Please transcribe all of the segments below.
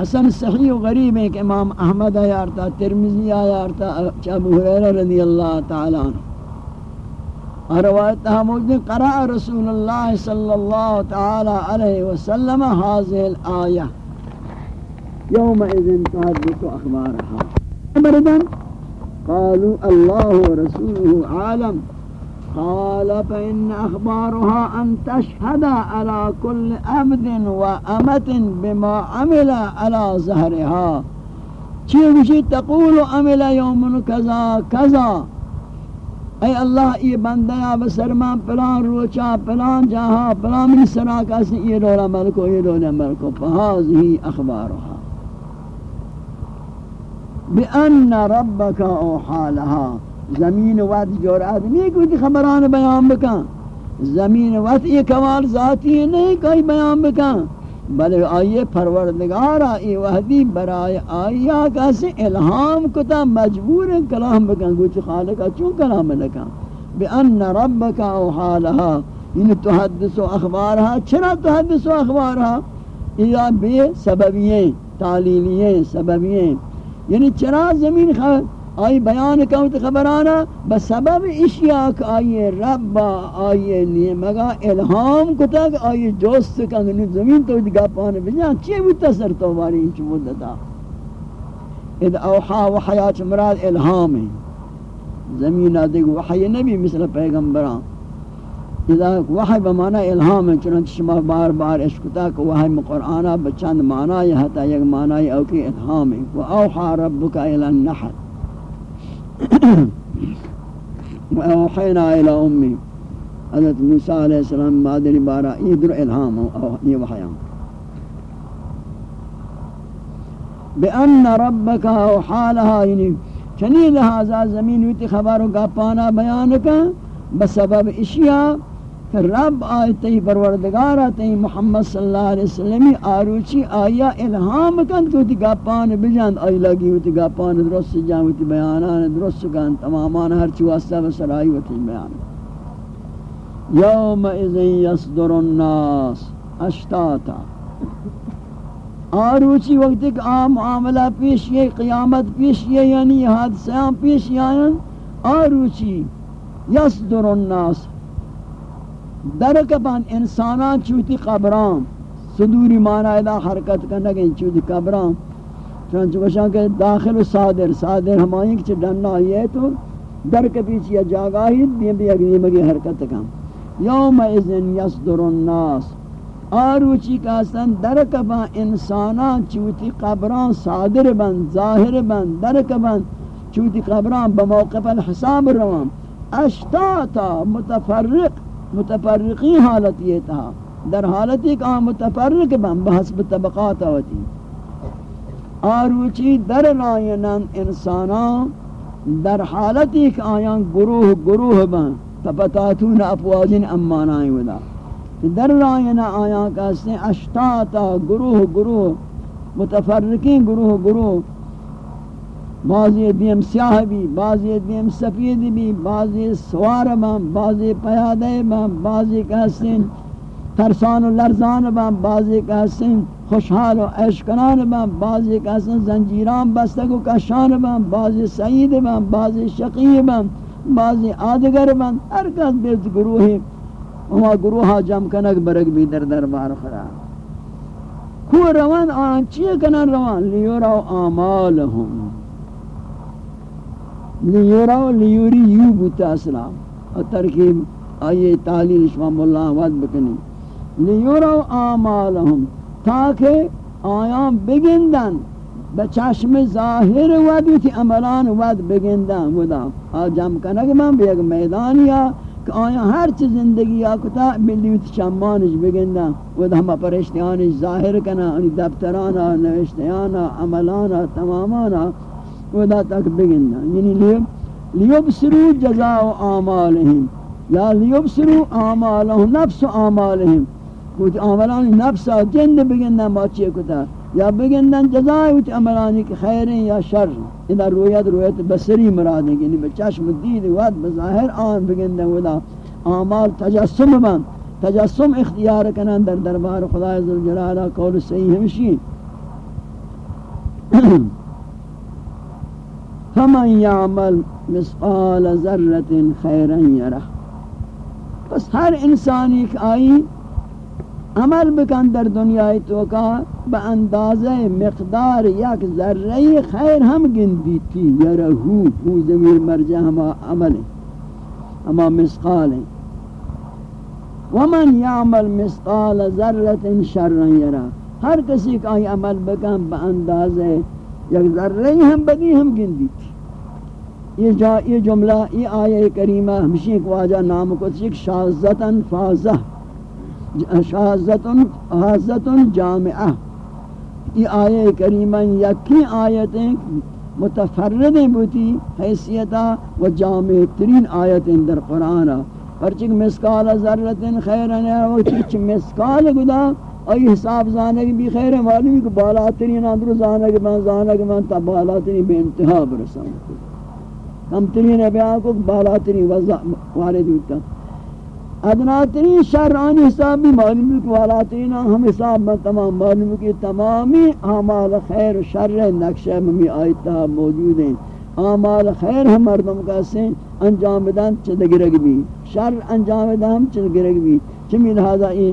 حسن صحیح و غریب ہے کہ امام احمد آیارتا ترمزی آیارتا ابو حریرہ رضی اللہ تعالی عنہ. روایت موجود قرأ رسول اللہ صلی اللہ تعالی علیہ وسلم هذه الآیہ. يومئذ تحدث أخبارها أبدا قالوا الله ورسوله عالم. قال فإن أخبارها أن تشهد على كل عبد وأمة بما عمل على ظهرها چی تقول عمل يوم كذا كذا اے اللہ، یہ بندہ بسرما پلان روچا، پلان جہاں پلان من سراکا سے یہ رولا ملکو یہ رولا ملکو فہذہی اخبارها. بأن ربك اوحا لها. زمین وقت جرأت نہیں کوئی خبران بیان بکن زمین وقت یہ کمال ذاتی نہیں کوئی بیان بکن بلے آئیے پروردگارا ای وحدی، برائے آئیا کسی الہام کتا، مجبور کلام بکن گوچ خالقا چون کلام لکن بأن ربک اوحا لها یعنی تحدث و اخبارها چرا تحدث و اخبارها یا بے سببییں تعلیلییں سببییں یعنی چرا زمین خبر آئی بیان کہوں خبرانا بسبب اشیاء کہ آئی رب آئی لیے مگا الہام کو تک آئی جوست کنگنی زمین تو دگا پانے بجان چیئے بودتا سر تو باری انچ مدتا اذ اوحا وحیات مراد الہام ہے۔ زمین آدھے وحی نبی مثل پیغمبران۔ اذا وحی بمعنی الہام ہے، چنانچہ شما بار بار اشکتا کہ وحی قرآنہ بچاند معنی ہے حتی یک معنی اوکی الہام ہے۔ وَأَوْحَا رَبُّكَ إِلَى النَّحَلِ وحینا إلى امی حضرت موسیٰ علیہ السلام مادری بارہ یہ در الہام ہو یہ وحیان بأن ربك وحالها یعنی چنی لہذا زمین ویتی بیان کا بسبب اشیاء رب آیتی پروردگار آتی محمد صلی اللہ علیہ وسلم آروچی آیا الہام کند کو تی گاپان بجاند آئی لگی ہوتی گاپان درست جان ہوتی بیانان درست کند تمامان ہر چی واسطہ بسرائی ہوتی بیان یوم اذن یصدر الناس اشتاتا آروچی وقت ایک عام معاملہ پیش یہ قیامت پیش یہ یعنی حادثیاں پیش یہ آروچی یصدر الناس در کپان انسانان چوتی قبران، صدوری معنی دا حرکت کرنا کہ چوتی قبران. چنانچہ کشاں کہ داخل و صادر صادر ہمائیں کہ ڈننا یہ تو در کپیچ یا جاگاہی بیم بھی اگنی مگی حرکت کم. یوم اذن یصدر الناس. آروچی کا سن در کپان انسانان چوتی قبران، صادر بند ظاہر بند در کپان چوتی قبران بموقف الحساب روان. اشتاتا متفرق متفرقی حالت یہ تھا۔ در حالت ایک آن متفرق بن بحسب طبقات ہوتی آروچی در رائنن انسانان در حالت ایک آیان گروہ گروہ بن تپتاتون اپواجن امانائیں ودا در رائن آیان کہتے ہیں اشتاتا گروہ گروہ متفرقین گروہ گروہ بعضی دیم سیاہ بھی، بعضی دیم سفید بھی، بعضی سوار بم بعضی پیادے بم بعضی کہسن ترسان و لرزان بم بعضی کہسن خوشحال و عشقنان بم بعضی کہسن زنجیران بستگ و کشان بم بعضی سعید بم بعضی شقی بم بعضی آدگر بم ہر کس بیت گروہی وما گروہا جم کنک برگ بھی در دربار خراب کو روان آن چیئے کنن روان؟ لیورا آمالهم لیورا و لیوری یو بوتا اسلام. اور ترکیب، آئیے تعلیل شمام اللہ ود بکنی. لیورا و آمالهم تاکہ آیان بگندن بچشم ظاہر ود تی عملان ود بگندن ودا. آ جم کنگ من بیگ میدانیا، کہ آیا ہر چیز زندگی ها آکتا بلیوت چمانش بگندن. ودا ہم پرشتیانش ظاہر کنا یعنی دفترانا، نوشتیانا، عملانا، تمامانا. ودا تک بگننا یعنی لیب لیبسرو جزاء آمالهم یا لیبسرو آمالهم نفس آمالهم کچھ آمالان نفس جند بگننا باچے کتا۔ یا بگندن جزای وچ عملانی کہ خیر یا شر۔ ادھر رویت رویت بصری مراد ہے یعنی بچشم دید وقت بظاہر آن بگندن ودا۔ آمال تجسم بند تجسم اختیار کنن در دربار خدا عزوجلالہ قول صحیح ہمشی۔ فمن یعمل مثقال ذرت خیرا یرہ پس ہر انسانی کہ آئی عمل بکن در دنیای تو کا با اندازہ مقدار یک ذرہ خیر ہم گندی تھی یرہو ہو زمیر مرجع ہما عمل ہما مثقال ہیں۔ ومن یعمل مثقال ذرت شرا یرہ ہر کسی کا عمل بکن با اندازہ یعنی یک ذرہ ہم بدی ہم گندی تھی۔ یہ جا، یہ جملہ، یہ آیہ کریمہ ہمشی کو آجا نام کو چک شازتن فازہ شازتن فازتن جامعہ۔ یہ آیہ کریمہ یکی آیتیں متفردیں بوتی حیثیتا و جامع ترین آیتیں در قرآن۔ پرچک مسکال ذرت خیرن ہے وہ چک مسکال گدا ای حساب زانگ بھی خیر ہے معلومی کہ بالا ترین اندر زانگ من زانگ من تا بالا ترین بے انتہا برسان کم ترین بیان کو بالا ترین وارد ہوتا ادنا ترین شر آنی حساب بھی معلوم کہ والا ترین ہم حساب میں تمام معلوم کہ تمامی اعمال خیر و شر نقشہ ممی آیتہ موجود ہیں۔ اعمال خیر ہم مردم کا سے انجام دان چد گرگ بھی، شر انجام دان چد گرگ بھی۔ چمی لہذا یہ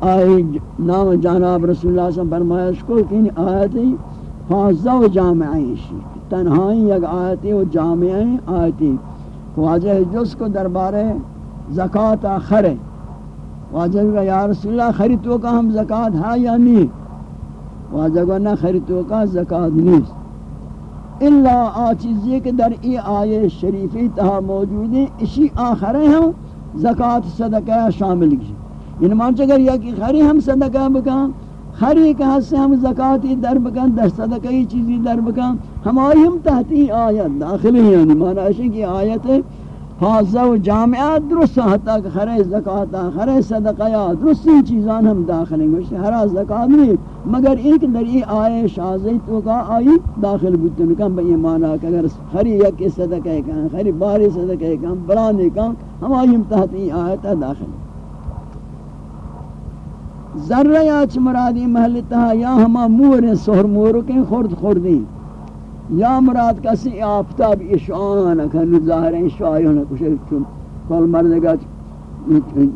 آئی نام جانب رسول اللہ صلی اللہ علیہ وسلم فرمایش کو کہ آیت فاضہ و جامعی شیئے تنہائی یک آیتی و جامعی آیتی واجہ جس کو دربار زکاة خرے واجہ کہ یا رسول اللہ خریتو کا ہم زکاة ہے یا نہیں؟ واجہ کہ نہ خریتو کا زکاة نہیں۔ اللہ آ چیزی کہ در ای آیے شریفی تہا موجود ہیں، اسی آخرے ہم زکاة صدقہ شامل کی یعنی مانچہ اگر یا خری ہم صدقہ بکاں ہر ایک ہاتھ سے ہم زکاتی در بکن در صدقی چیزی در بکن ہماری ہم تحتی آیت داخل ہیں یعنی مانا ہے کہ آیت حاضر و جامعات درست حتی کہ خرے زکاة خرے صدقیہ درست ہی چیزان ہم داخل ہیں۔ ہرا زکاة نہیں، مگر ایک در ای آئے شازی تو کا آئی داخل بودتن کم بئی مانا کہ اگر خری یک صدقہ کن خری باری صدقہ کن بلانے کن ہماری ہم تحتی آیت داخل ہیں۔ ذرہ یا چھ مرادی محلتہ یا ہما مور ہیں، سہر مورو کے خورد خوردی یا مراد کسی آفتاب اشعان کھنو ظاہر ہیں اشعان کچھ کل مرد گا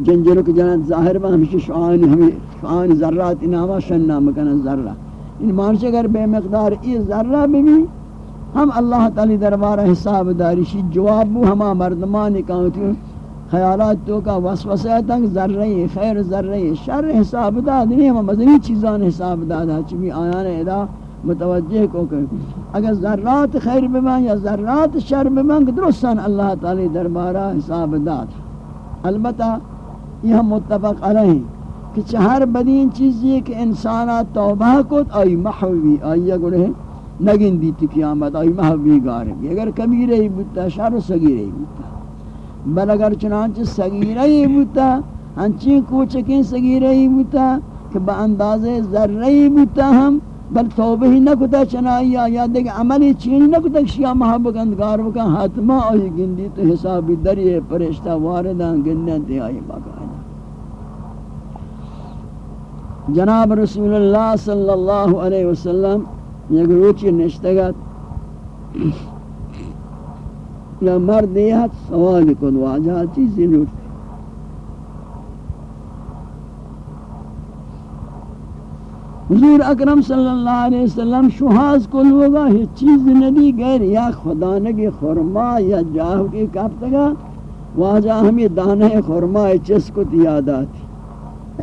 جنجرو کے جنات ظاہر میں ہمیشہ شعان ہمیں شعان ذرات اناما شن نام کنا ذرہ۔ ان مانچے اگر بے مقدار یہ ذرہ بھی بھی، ہم اللہ تعالی دربارہ حساب داری شی جواب بو، ہما مردمانی کہتے ہیں خیالات تو کا وسوسہ تنگ ذرہ خیر ذرہ شر حساب داد، نہیں ہم مدنی چیزان حساب دادا چمی آیان ادا متوجہ کو کہ اگر ذرات خیر بمان یا ذرات شر بمان درستان اللہ تعالی دربارہ حساب داد. البتہ یہ ہم متفق علیہ کہ چہر بدین چیز یہ کہ انسانات توبہ کو آئی محوی، آئی گڑے نگن دیتی قیامت، آئی محوی گارے اگر کبیرہ ہی بودتا، شر و سگیرہ ہی بودتا. بل اگر چنانچہ سگیرہ ہی بوتا ہنچی کوچکیں سگیرہ ہی بوتا، کہ با انداز ذرہ ہی بوتا ہم، بل توبہ ہی نہ کتا چنائی یا دیکھ عملی چین نہ کتا شیعہ محبک اندگار بکا حتما آئی گندی تو حسابی دریئے پرشتہ واردان گندن تے آئی باقا جناب رسول اللہ صلی اللہ علیہ وسلم، یک روچی نشتگت۔ یا مرد یہ سوال کن، واجہ چیزی نوٹ حضور اکرم صلی اللہ علیہ وسلم شہاز کو لوگا ہی چیز ندی غیر، یا خدا نگی خورما، یا جاہو کی کفتگا واجہ ہمیں دانہ خورما چس کو تیادا تھی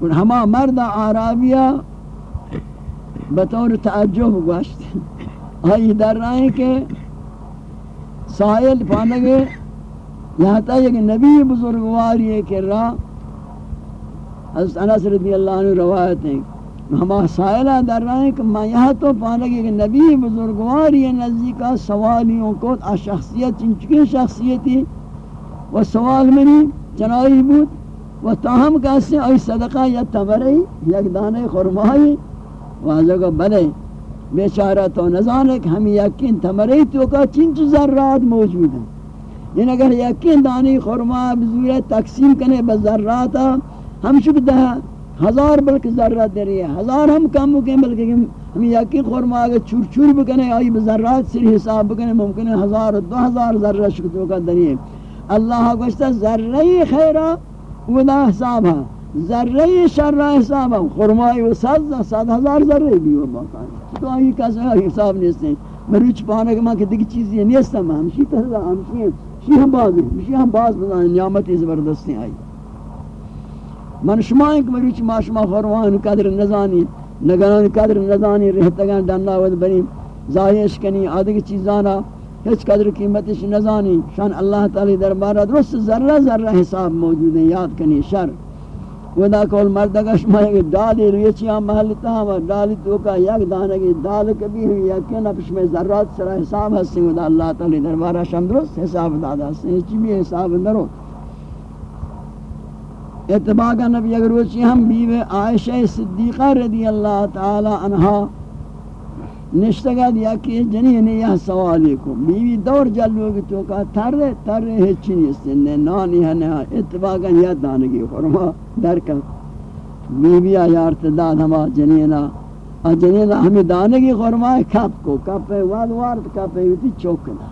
اور ہما مرد عرابیہ بطور تعجب گوشت۔ آئی در رہے کہ سائل پانگے یہاں تا کہ نبی بزرگواری ہے کہ راہ حضرت انس رضی اللہ عنہ روایت ہیں۔ ہما سائلہ در رہے کہ میں یہاں تو پانگے کہ نبی بزرگواری ہے نزدیکا سوالیوں کو آ شخصیت چنچکی شخصیتی و سوال منی چنائی بود۔ و تاہم کہتے ہیں آئی صدقہ یا تمرئی یک دانے خرمائی، واضح کو بلے۔ بیچارہ تو نظانے کہ ہم یقین تمری تو کا چنچ ذرات موجود ہیں۔ یعنی اگر یقین دانی خرما بزور تقسیم کنے بذراتا ہم شک دہ ہزار بلکہ ذرات دے رہی ہے ہزار ہم کم بکیں بلکہ ہم یقین خورما اگر چور چور بکنے، آئی بذرات سے حساب بکنے، ممکن ہے ہزار دو ہزار ذرہ شکتوں کا دریئے اللہ گوشتا ذرہی خیرہ ودا حساب ہے۔ ذرہی شرہ حساب ہے خرمائی و سات سات ہزار ذرہ بھی وہ باقا تو آئی کسا حساب نہیں سیں مروچ پانے کے ماں کہ دیکھ چیزی نہیں ستا میں ہمشی تحضا ہمشی شی ہم باز ہیں ہم باز بزانے نعمتی زبردستی آئی من شما ایک مروچ ما شما خروان قدر نزانی، نگران قدر نزانی رہتگان ڈننا ود بریم. ظاہرش کنی آدھے چیزانا ہیچ قدر قیمتش نزانی. شان اللہ تعالی دربارہ درست ذرہ ذرہ حساب موجود. ہیں یاد کنی شر. ودا کول مردگا شما ایک ڈالی روی چیاں محلتا ہم ڈالی تو کا یک دانگی ڈال کبھی ہوئی یقین اپش میں ذرات سرا حساب ہستے ودا اللہ تعالی دربارہ شم درست حساب دادا ہستے چی بھی حساب درو اتباقا نبی اگر وچی ہم بیوے عائشہ صدیقہ رضی اللہ تعالی عنہ نشتگا دیا کہ جنین یہ یعنی سوالی کو. بیوی دور جلو کی تو کہا تر تر ہچی نیستے نے نانی ہے نہا اتباقا یہ دانگی خورما. در کا بیوی آیارت داد ہما جنینا جنینا ہمیں دانگی خورما. کپ کو، کپ ہے واد وارد، کپ ہے ہوتی چوکنا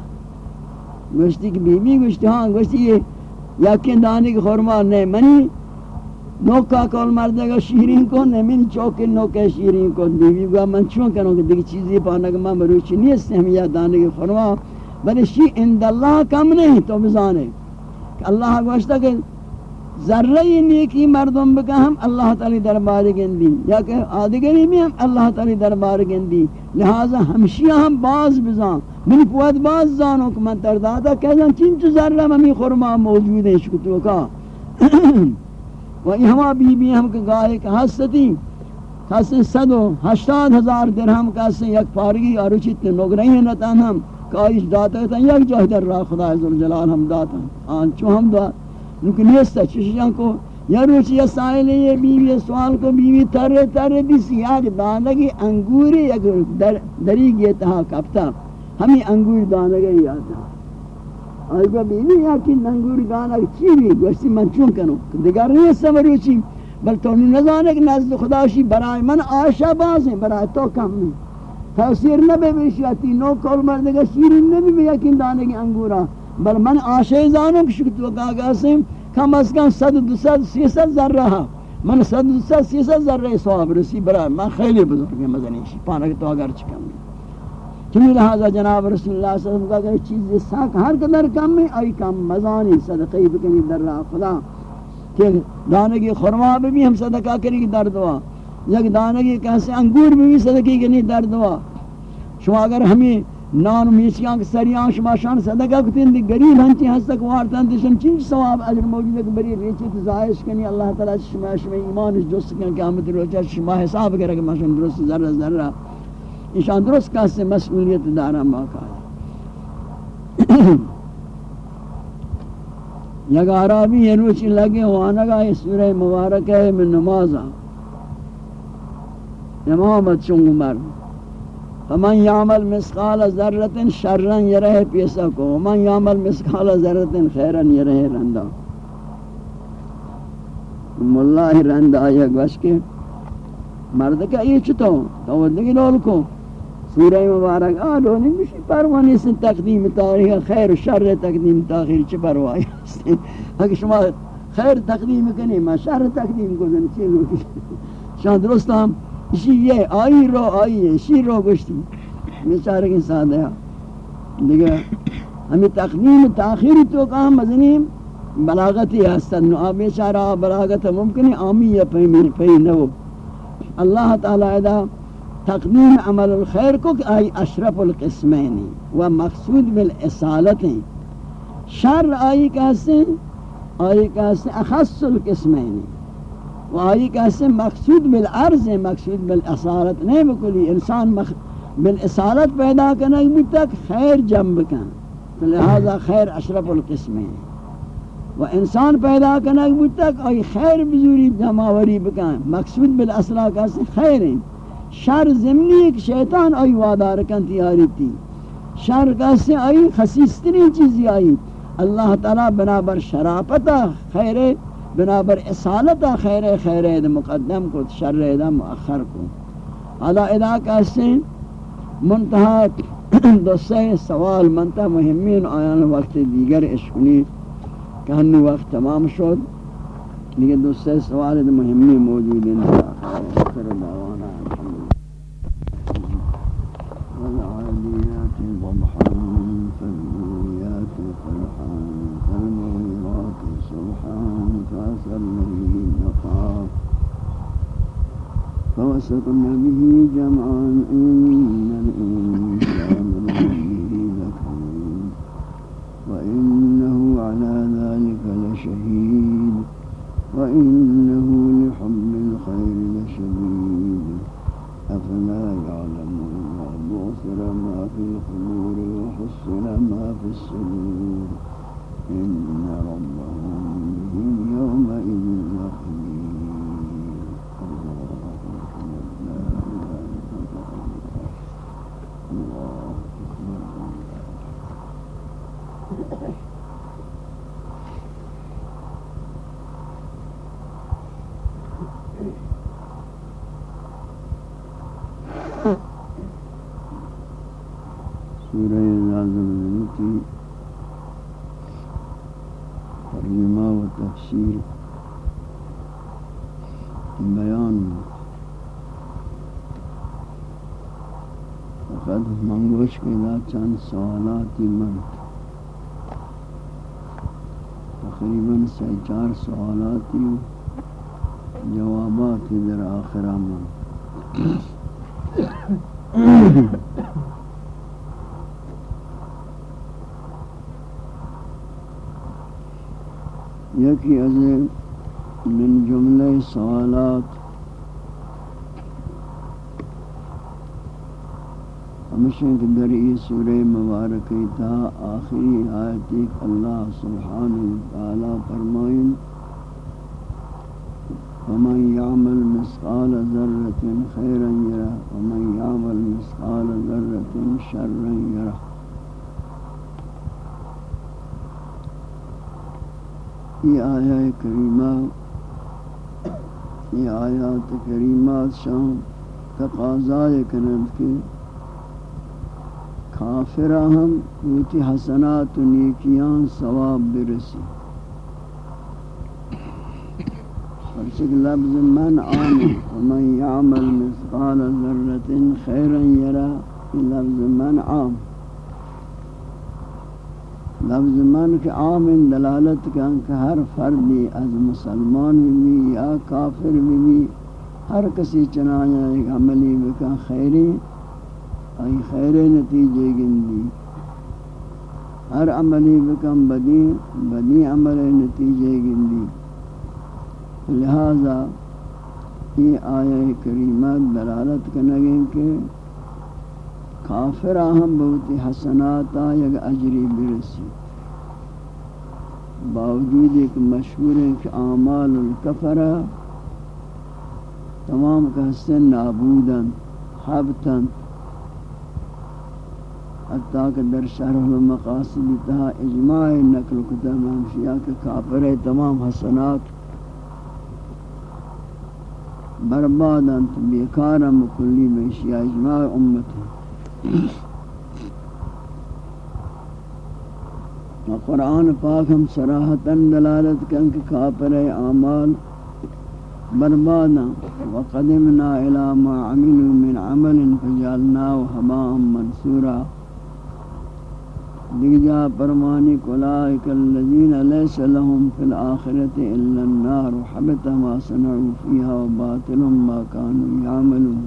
گوشتی کہ بیوی گوشتی ہاں گوشتی یہ یقین دانگی خورما. نہیں منی نوکا کول مردے گا شیرین کو نمین چوکے نوکے شیرین کو دیوی گا من چون کروں کہ دیکھ چیزی پانا کہ میں مروچی نہیں اس ہم یا دانے کے فرما بلے شی اند اللہ کم نہیں، تو بزانے۔ کہ اللہ گوشتا کہ ذرہ نیکی مردم بکا ہم اللہ تعالی دربار گندی۔ یا کہ آدھگری میں ہم اللہ تعالی دربار گندی۔ لہذا ہمشیہ ہم باز بزان۔ من پوت باز زانوں کہ من تردادا کہ چنچ ذرہ ممی خورما موجود ہیں شکتوں کا و ہما بی بی ہم کے گاہے کا حسدی کسی صد و ہشتاد ہزار درہم کسی یک پارگی اور اچھت نگرہی ہیں نتان ہم۔ کائش داتا ہے یک جوہ در راہ خدا عزالجلال ہم داتا ہیں۔ آن چو ہم دا۔ نکہ نیستا چشیان کو۔ یا روچی یا سائل یہ بیوی سوال کو بیوی تر تر بیس یک دانگی انگوری یک دری گیتا ہاں کپتا ہمیں انگور دانگی آتا با بیوی یا کی ننگوری گانا چی بھی گوشتی من چون کنو دیگر نہیں سمرو چی بل تو نزانے کہ نزد خداشی برای من آشا باز ہیں برای تو کم نہیں تاثیر نبی بیشیاتی نو کول مردگا شیرین نبی بی دانے کی انگورا بل من آشا زانو کہ شکت وقا گاسم کم از کم صد دو صد سی صد ذر رہا من صد دو صد سی صد ذر رہی سواب رسی برای من خیلی بزرگ مزنیشی پانک تو اگر چکم نہیں چمی لہذا جناب رسول اللہ صلی اللہ علیہ وسلم کا چیز ساک ہر قدر کم میں آئی کم مزانی صدقی بکنی در راہ خدا۔ کہ دانگی خرما بھی ہم صدقہ کریں در دعا یک دانگی کیسے انگور بھی صدقی کرنی در دعا شما اگر ہمیں نان و میچیاں کے سریاں شما شان صدقہ کتن دی گریب ہنچی ہستک وارتان دیشن چنچ ثواب اجر موجود ہے کہ بری ریچی تزائش کنی۔ اللہ تعالی شما شما ایمان جست کن، قیامت روچہ شما حساب کرے کہ ما شما درست ذرہ ذرہ۔ ایشان درست کسی مسئولیت دارم باقا یک عرابی یہ روچی لگے وانگا یہ سورہ مبارک ہے من نمازا امامت چونگ مر فمن یعمل مسقال ذرت شرن یہ رہے پیسا کو. ومن یعمل مسقال ذرت خیرن یہ رہے رندہ ملہ رندہ یک وش کے مرد کا یہ چطو تو دگی لول کو. سورہ مبارک، آ آلو نمیشی پروانی سن تقدیم تاریخ، خیر و شر تقدیم تاخیر، چه پروائی هستی؟ اگر شما خیر تقدیم کنی ما شر تقدیم کنی چه لوگی شما درست هم؟ اسی یہ آئی رو آئی ہے شیر رو گشتی بیچارے کی ساتھ ہے دیگه ہمیں تقدیم تاخیر تو کام مزنیم بلاغتی هستن. نو آب بیچارہ بلاغت ممکن ہے آمی یا پہمی پہنو اللہ تعالی ادا تقدیم عمل الخیر کو کہ آئی اشرف القسمین و مقصود بالاصالت شر آئی کہتے ہیں آئی کہتے ہیں اخص القسمین؟ و آئی کہتے ہیں مقصود بالعرض مقصود بالاصالت نہیں بکلی، انسان بالاصالت پیدا کرنے بھی تک خیر جنب کن تو لہذا خیر اشرف القسمین و انسان پیدا کرنے بھی تک آئی خیر بزوری جمعوری بکن مقصود بالاصالت کہتے ہیں خیر ہیں۔ شر زمینی ایک شیطان آئی وادار کن تیاری تھی۔ شر کسی آئی؟ خسیسترین چیزی آئی۔ اللہ تعالی بنابر شرافتا خیر، بنابر اصالتا خیر خیر مقدم کو، شر دا مؤخر کو۔ حالا ادا کہتے منتہا دو سے سوال، منتہا مهمین آیان وقت دیگر اشکنی کہ وقت تمام شد۔ لیکن دو سے سوال مهمی موجود ہیں۔ ضبحا فالموريات قدحا فالمغيرات صبحا فأثرن به النقاء فوسطن به جمعا إن الإنسان لربه لكريم وإنه على ذلك لشهيد وإنه ما في الصدور إن ربهم بهم يومئذ لخبير الله أكبر لا إله إلا الله الله أكبر سورہ نازل کی ترجمہ و تفسیر بیان فقط منگوش کے دا چند سوالاتی من؟ تقریباً سی چار سوالاتی جوابات در آخرہ من. یکی از من جملہ سوالات ہمیشہ کہ در یہ سورہ مبارکی تا آخری آیت ایک اللہ سبحانہ وتعالی فرمائیں، ومن يعمل مثقال ذرة خيرا يره ومن يعمل مثقال ذرة شرا يره یہ آیا کریمہ، یہ آیات کریمات شان تقاضائے کنند کے کافرہ ہم اوتی حسنات و نیکیان ثواب برسی۔ فرشک لفظ من آمن ومن يعمل مثقال ذرة خيرا يرى لفظ من آمن۔ لفظ من کے عام دلالت کا کہ ہر فردی از مسلمان بھی یا کافر بھی ہر کسی چنایا ایک عملی بکا خیری ای خیر نتیجے گندی ہر عملی بکم بدی بدی عمل نتیجے گندی لہذا یہ آیہ کریمہ دلالت کنگیں کہ کافر ہم بہت حسناتا یک اجری برسی۔ باوجود ایک مشہور ہے کہ اعمال الکفرہ تمام کا حسن نابودن، حبتن حتیٰ کہ در شرح المقاصد تہا اجماع نقل کتب ہمشیہ کہ کافر تمام حسنات بربادن بیکارا مکلی بیشیہ اجماع امت. ہے قرآن پاک ہم سراحتاً دلالت کن کہ کافر اعمال بربادا وقدمنا إلى ما عملوا من عمل فجعلناه هباء منصورا دیجا پرمانی کلائک الذین لیس لهم فی الاخرت الا النار حبت ما صنعوا فیها وباطل ما كانوا يعملون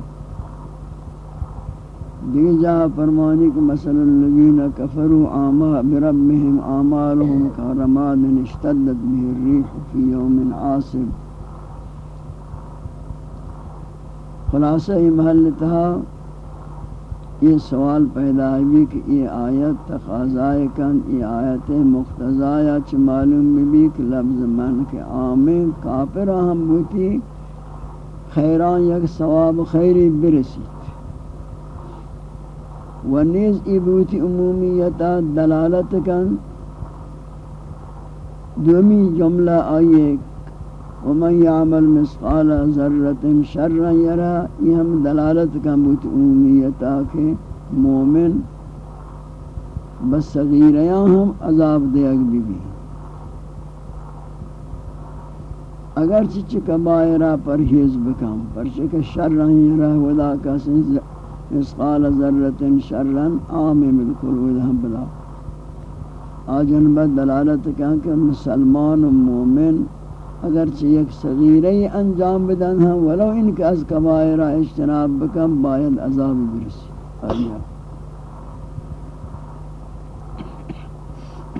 دیگر جا فرمانی کہ مثلا الذین کفروا آما بربهم آمالهم کارماد اشتدت به الریح فی یوم عاصب خلاصہ یہ محل تھا یہ سوال پیدا ہوئی کہ یہ آیت تقاضائے کن، یہ آیت مقتضایہ چھ معلوم بھی کہ لفظ من کے آمین کافرہ ہم بوتی خیران یک ثواب خیری برسی و نیز ایبوتی عمومیتا دلالت کن. دومی جملہ آئیے ومن يعمل مثقال ذرة شرا يرى، یہ ہم دلالت کا متعومیتا کہ مومن بس صغیریاں ہم عذاب دیگ بھی بھی۔ اگر چچ کبائرہ پرہیز بکم پرچہ شرا یرا، ودا کا سن مثقال ذرة شرا، عام بالکل ودا بلا۔ آجن بد دلالت کہ مسلمان و مومن اگرچہ یک صغیرہ انجام بدن ہم، ولو ان کے از کبائرہ اجتناب بکم، باید عذاب برسی۔ آئیہ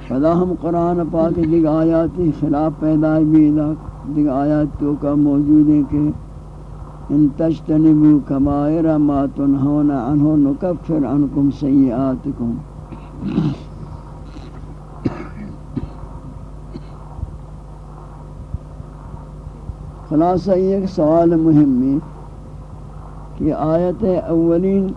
فدا ہم قرآن پاک دیکھ آیاتی خلاف پیدا بھی دیکھ آیات تو کا موجود ہے کہ ان تجتنبو کبائرہ ما تنہون عنہ، نکفر عنکم سیئاتکم۔ خلاصہ یہ سوال مهم کہ آیت اولین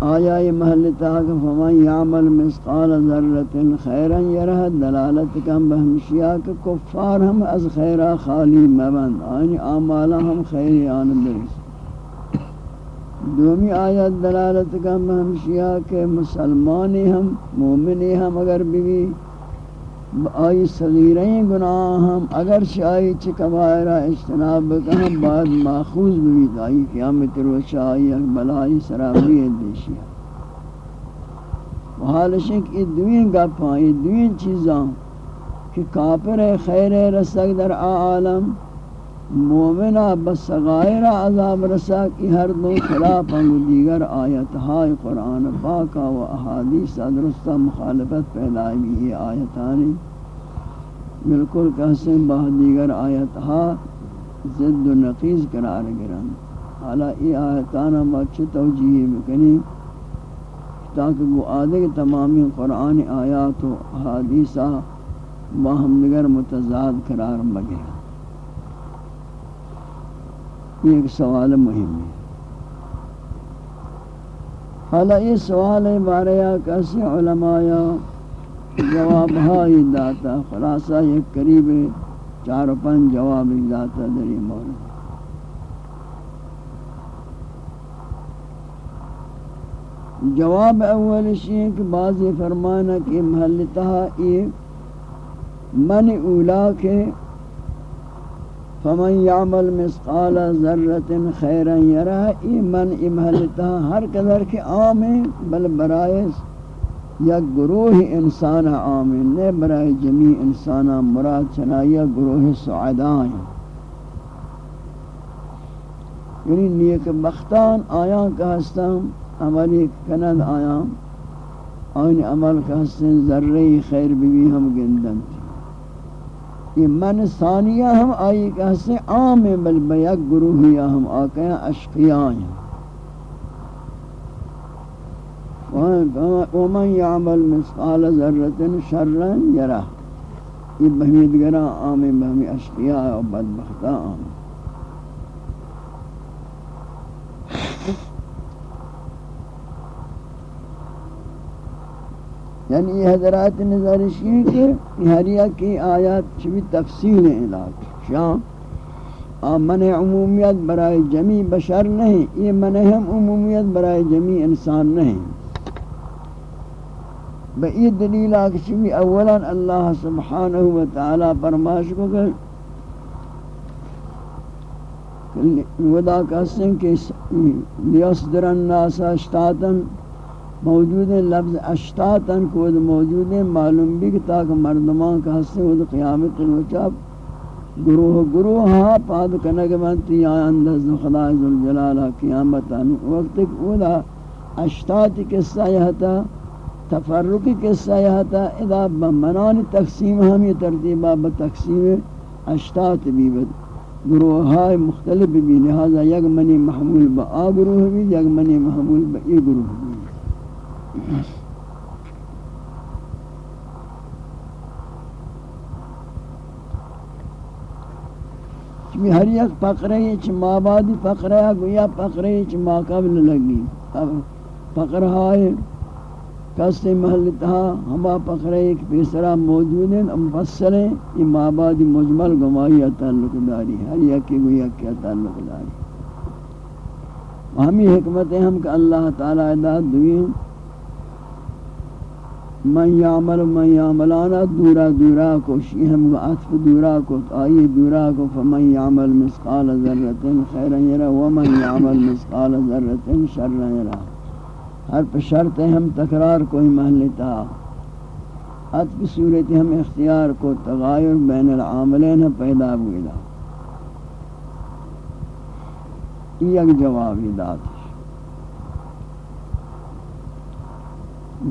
آیا یہ محل تاک فمن یعمل مسقال ذرت خیرا یرہ دلالت کم بہمشیہ کہ کفار ہم از خیرہ خالی مبند یعنی آنی آمالا ہم خیری آن یعنی درس دومی آیت دلالت کم بہمشیہ کہ مسلمانی ہم، مومنی ہم اگر بھی آئی صغیرین گناہ ہم اگر شائی چی کبائرہ اجتناب بکہم بعد ماخوذ بوید آئی قیامت روچہ آئی اقبلائی سرابی دیشی حالش ہے کہ ادوین گپاں ادوین چیزاں کہ کافر خیر رسک در عالم مومنہ بس غائر عذاب رسک کی ہر دو خلاف ہم دیگر آیتہائی قرآن پاکا و احادیث درستہ مخالفت پیدا بھی یہ آیتانی بالکل کہسن بہ دیگر آیتہا زد و نقیز قرار گرن حالا ای آیتانا مچ توجیہ بکنی؟ تاکہ وہ آدھے تمامی قرآن آیات و حادیثہ باہم دیگر متضاد قرار مگرن ایک سوال مهم ہے۔ حالا یہ سوال بارے کیسے علماء جواب ہائی داتا، خلاصہ یہ قریب چار و پنج جواب داتا دری مورد۔ جواب اول شیئے کہ بعضی فرمانا کہ محلتہ یہ من اولا کے فمن يعمل مثقال ذرة خيرا يرى ایمن امہلتا ہر قدر کے عام بل برائز یا گروہ انسان عام نے برائے جمیع انسان مراد چنایا گروہ سعداء یعنی نیک بختان آیاں کا ہستم عملی کند آیاں، آئین عمل کا ہستن ذرہی خیر بھی ہم گندن تھی یہ من ثانیہ ہم آئی کہتے ہیں، عام بل بیک گروہیہ ہم آکے ہیں اشقیاء ہیں۔ ومن يعمل مثقال ذرة شرا يرى یہ بہمیت گرہ عام بہمی اشقیاء و بدبختہ عام۔ یعنی یہ حضرات نظرش یہ کہ ہریہ کی آیات چوی تفصیل علاق شام من عمومیت برائے جمی بشر نہیں، یہ من ہم عمومیت برائے جمی انسان نہیں۔ بئی دلیل آکشوی اولا اللہ سبحانہ وتعالی فرماش کو کہ ودا کہستن کہ لیصدر الناس اشتاتن موجود ہیں لفظ اشتاتن کو موجود ہیں، معلوم بھی کہ تاک مردمان کا حصے ہو قیامت الوچاب گروہ گروہ ہاں پاد کنگ بنتی آیا انداز خدا ذوالجلالہ ہاں قیامتا وقت ایک اولا اشتات قصہ یہ تھا، تفرقی قصہ یہ تھا اذا بمنان تقسیم ہم یہ ترتیبہ بتقسیم اشتات بھی بد، گروہ ہاں مختلف بھی، لہذا یک منی محمول با آ گروہ بھی، یک منی محمول با ای گروہ بھی۔ چمی ہر یک پقرے فقرے چ مابادی فقرہ گویا فقرے چ ما قبل لگی۔ فقرہ ہے کسی محل تہا ہما پخرے ایک پیسرا موجود ہیں مفصل ہیں۔ یہ ماباد مجمل گمائی تعلق داری ہر یکی کو یکی تعلق داری۔ ہمی حکمتیں ہم کہ اللہ تعالی اداد دوئیں من یعمل من یعملانا دورا دورا کو شیہم عطف دورا کو آئی دورا کو، فمن یعمل مسقال ذرت خیرا یرا، ومن یعمل مسقال ذرت شرا یرا۔ ہر پہ شرط ہم تکرار کوئی محلتا حد کی صورت ہم اختیار کو، تغایر بین العاملین پیدا ہوئیلا یک جوابی داد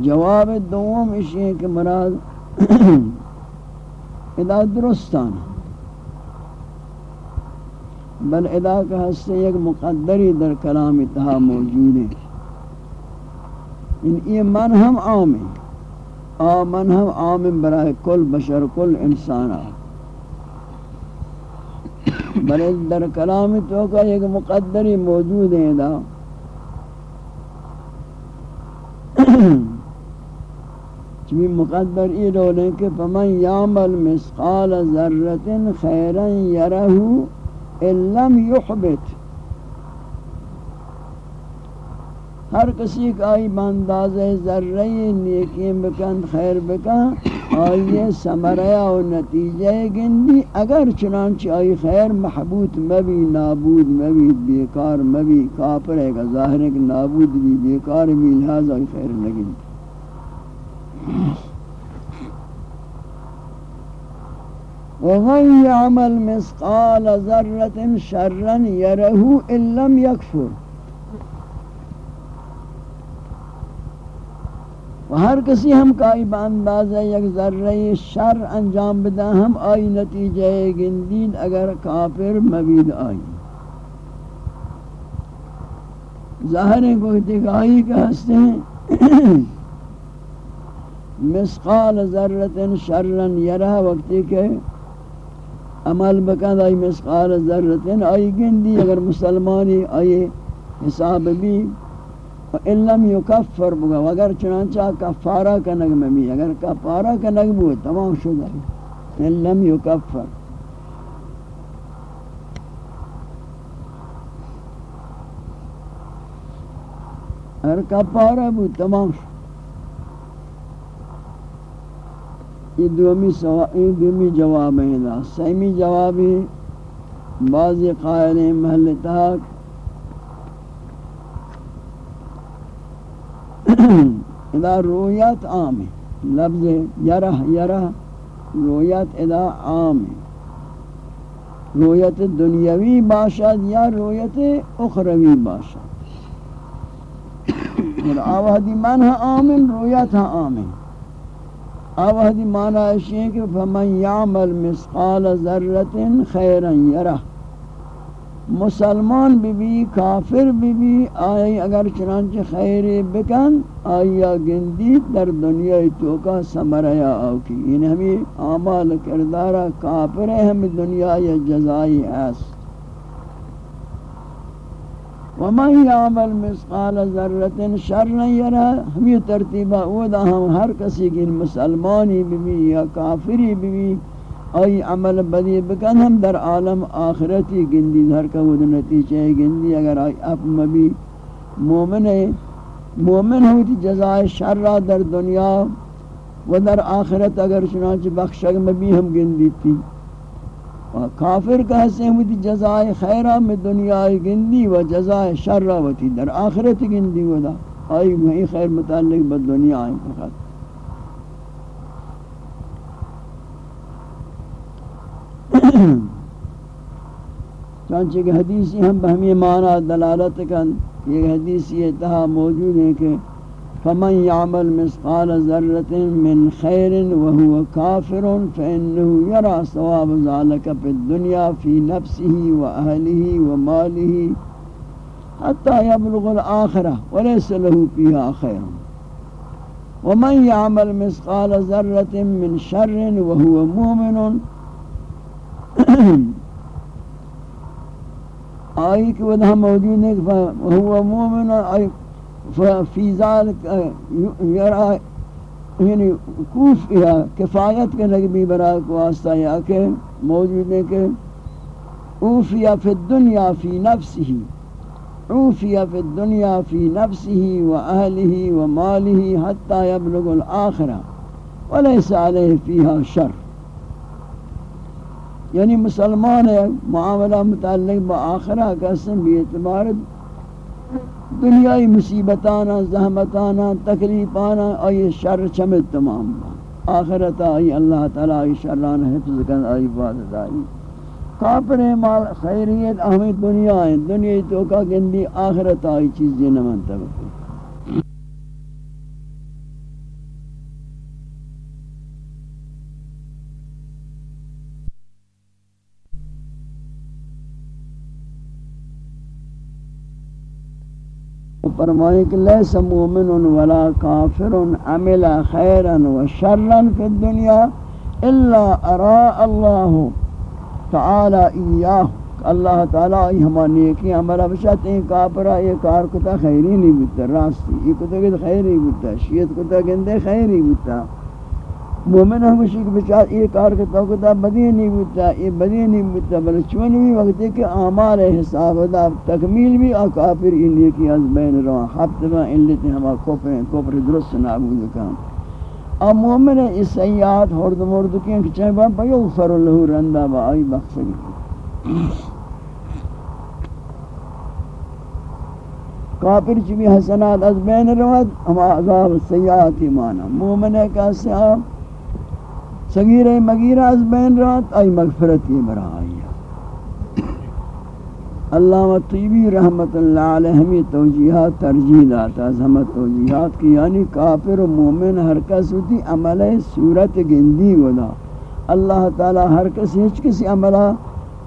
جواب دوم اسی ہے کہ مراد ادا درستان بل ادا کا حصہ یک مقدری در کلام اتحا موجود ہے۔ ان یہ من ہم عام ہے۔ آ من ہم عام برائے کل بشر، کل انسان بلے در کلام تو کا ایک مقدری موجود ہے۔ دا چمی مقدر ای رولے کہ فمن یعمل مسقال ذرت خیرا یرہو ان لم یحبت ہر کسی کا آئی بانداز ذرہی نیکی بکن، خیر بکن آئیے سمریا و نتیجہ گندی، اگر چنانچہ آئی خیر محبوط مبی، نابود مبی، بیکار مبی، کافر ہے کہ ظاہر ہے کہ نابود بھی، بیکار بھی، لہذا آئی خیر نگندی۔ وَمَنْ يَعْمَلْ مِسْقَالَ ذَرَّةٍ شَرًّا يَرَهُ إِن لَّمْ يَكْفُرْ و ہر کسی ہم کائی بانداز ہے، یک ذرہ شر انجام بدا ہم آئی نتیجہ گندید اگر کافر مبید آئی۔ ظاہر ہے کوئی تکائی کا ہستے ہیں۔ مسقال ذرت شرن یرہ وقتی کے عمل بکند آئی مسقال ذرت، آئی گندی اگر مسلمانی آئی حساب بھی ان لم یکفر بگا اگر چنانچہ کفارہ کا نغم بھی، اگر کفارہ کا نغم ہو تمام شد ان لم یکفر۔ اگر کفارہ بھی تمام شد۔ یہ دومی سوال یہ دومی جواب ہے دا سیمی جوابی بعض قائل محل تاک ادا رویت عام ہے۔ لفظ یرہ یرہ رویت ادا عام ہے۔ رویت دنیاوی باشد یا رویت اخروی باشد۔ اور آوہدی معنی عام ہے، رویت عام ہے۔ آوہدی معنی ایشی ہے کہ فمن یعمل مسقال ذرت خیرا یرہ مسلمان بھی بھی کافر بھی بھی آئی اگر چنانچہ خیر بکن، آئی گندی در دنیا تو کا سمریا آوکی یعنی ہمیں اعمال کردارہ کافر ہے ہم دنیا یا جزائی ایس ومن یعمل مسقال ذرت شر یرا ہمیں ترتیبہ اودا ہم ہر کسی کی مسلمانی بھی یا کافری بھی بھی آئی عمل بدی بکن، ہم در عالم آخرتی گندی دھر کا وہ نتیجہ گندی، اگر اپ مبی مومن ہے، مومن ہو ہوتی جزائے شرع در دنیا و در آخرت اگر چنانچہ بخشک مبی ہم گندی تھی۔ کافر کا حسن ہوتی جزائے خیرہ میں دنیا گندی و جزائے شرع ہوتی در آخرت گندی و دا۔ آئی وہی خیر متعلق بد دنیا آئی فقط چانچہ کہ حدیثی ہم بہمی معنی دلالت کن۔ یہ حدیثی اتہا موجود ہے کہ فمن يعمل مثقال ذرة من خير وهو كافر فإنه يرى ثواب ذلك في الدنيا في نفسه وأهله وماله حتى يبلغ الآخرة وليس له فيها خير. ومن يعمل مثقال ذرة من شر وهو مؤمن آئی کہ وہ موجود ہے کہ ہوا مومن آئی فی ذالک یرا یعنی کوف یا کفایت کے لگی برای کو واسطہ یا کہ موجود ہے کہ اوفیا فی الدنیا فی نفسه اوفیا فی الدنیا فی نفسه و اہلہ و مالہ حتی یبلغ الاخرہ، ولیس علیہ فیہا شر۔ یعنی مسلمان ہے، معاملہ متعلق با آخرہ کا سن بھی اعتبار دنیای مصیبتانا، زحمتانا، تکلیفانا، آئی شر چمت تمام آخرت آئی اللہ تعالی آئی شران حفظ کن، آئی بادت آئی. کافر مال خیریت احمد دنیا ہے دنیا تو کا گندی، آخرت آئی چیزیں نمن تبکر فرمائے کہ لیس مومن ولا کافر عمل خیرا و شرا فی الدنیا الا ارا اللہ تعالی ایاہ اللہ تعالی ہما نیکی عملہ بشت، این کافرہ یہ کار کتا خیری نہیں بودتا، راستی یہ کتا گد خیری بودتا شیط کتا گندے خیری بودتا۔ مومن ہم کہ بچار یہ کار کے توقع بدی نہیں بودتا یہ بدی نہیں بودتا بل چون بھی وقت ہے کہ اعمال حساب دا تکمیل بھی اور کافر ان کی از بین رو حبت با علت ہما کفر کفر درست نابود کام اب مومن اس سیاد ہرد مرد کی کہ چاہے با بیغفر اللہ رندہ با آئی بخش کافر چی حسنات از بین رواد، ہما عذاب سیاد ایمانا۔ مومن ہے کہ اس سے از بین رات، ای مغفرتی برائی علامہ طیبی رحمت اللہ علیہ ہمیں توجیحات، ترجیح داتا از ہمیں توجیحات کی یعنی کافر و مومن ہر کس ہوتی عمل صورت گندی ودا اللہ تعالی ہر کس ہچ کسی عملہ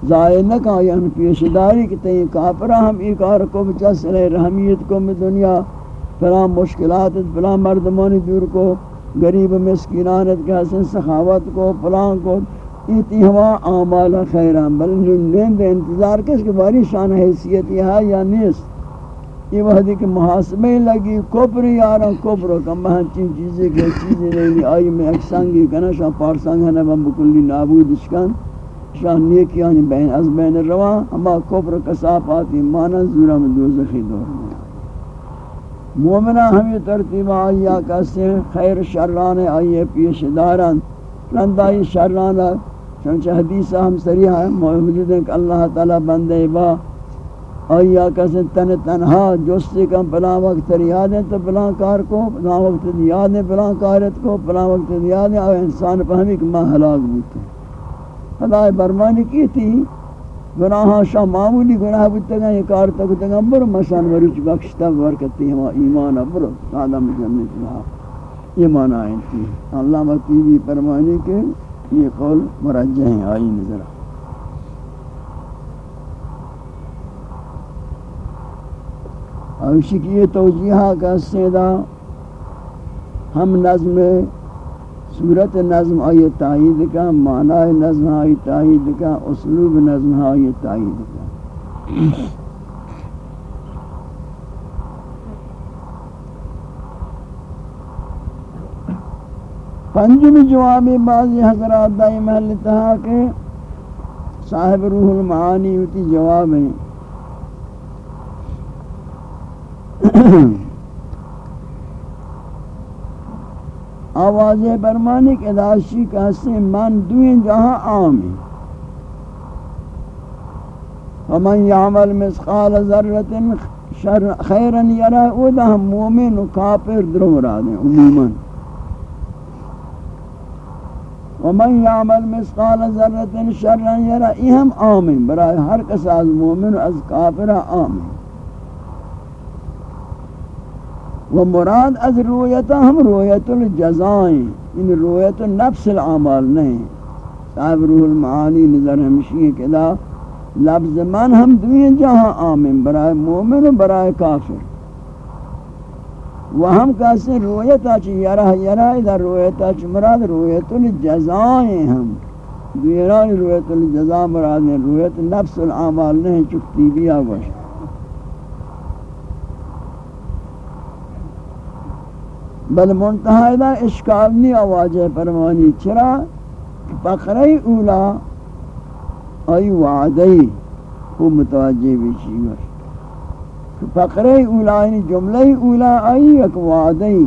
ضائع نہ کہا یعنی پیشداری کی تئیں کافرہ ہم ایک اور کو بچا صلح رحمیت کو میں دنیا، فلاں مشکلات فلاں مردمانی دور کو غریب مسکینانت کے حسن سخاوت کو پلان کو، ایتی ہوا آمال خیران، بل نین دے انتظار کس کے باری شان حیثیت یہ ہے یا نیست؟ یہ وحدی کہ محاسبے لگی کپر یارا کپر کم بہن چین چیزیں کہ چیزیں نہیں۔ آئی میں ایک اکسانگی کنا، شاہ پار پارسانگ ہے نبا بکلی نابود اشکان شاہ نیکیانی بین از بین روان اما کپر کساپ آتی مانا زورا میں دوزخی دور۔ میں مومنہ ہمیں ترتیب آئیا کسے خیر شران آئیے پیش داران لندائی شران چونچہ حدیث ہم سریح ہے موجود ہیں کہ اللہ تعالی بندے با آئیا کسے تن تنہا جستے کم پلا وقت یاد ہے تو پلا کار کو پلا وقت یاد ہے پلا کارت کو پلا وقت یاد ہے اور انسان پہمی کہ ماں حلاق بوتے خدا برمانی کی تھی گناہ شاہ معمولی گناہ بودتا گا یہ کار تک گا برو مشان وریچ بخشتا برکتی ہما ایمان برو آدم جنت رہا یہ معنی آئی تھی۔ اللہ مطیبی فرمانی کے یہ قول مرجع ہیں، آئی نظر اوشی کی یہ توجیحہ کا سیدہ ہم نظم صورت نظم آئی تائید کا، معنی نظم آئی تائید کا، اسلوب نظم آئی تائید کا۔ پنجم جوابی بعضی حضرات دائی محل تہا کہ صاحب روح المعانی ہوتی جواب ہیں آواز برمانی کے داشی کہتے ہیں من دوین جہاں آمی ومن یعمل مسقال ذرت خیرا یرا او دا ہم مومن و کافر درو مراد ہیں عموما ومن یعمل مسقال ذرت شرا یرا، ای ہم آمین. برای ہر کس از مومن و از کافر آمین. و مراد از رویت ہم رویت الجزائیں ان رویت نفس العمال نہیں صاحب روح المعانی نظر ہمشی کہ دا لفظ من ہم دوئیں جہاں آمین برائے مومن و برائے کافر. و ہم کہتے رویت آچی یرہ یرہ ادھا رویت آچی مراد رویت الجزائیں ہم دوئران رویت الجزا مراد رویت نفس العمال نہیں چکتی بھی آگوشت بل منتہا دا اشکال نہیں آواجہ فرمانی. چرا؟ فقرہ اولا آئی وعدی خوب متوجہ بیشی گوش. فقرہ اولا یعنی جملہ اولا آئی ایک وعدی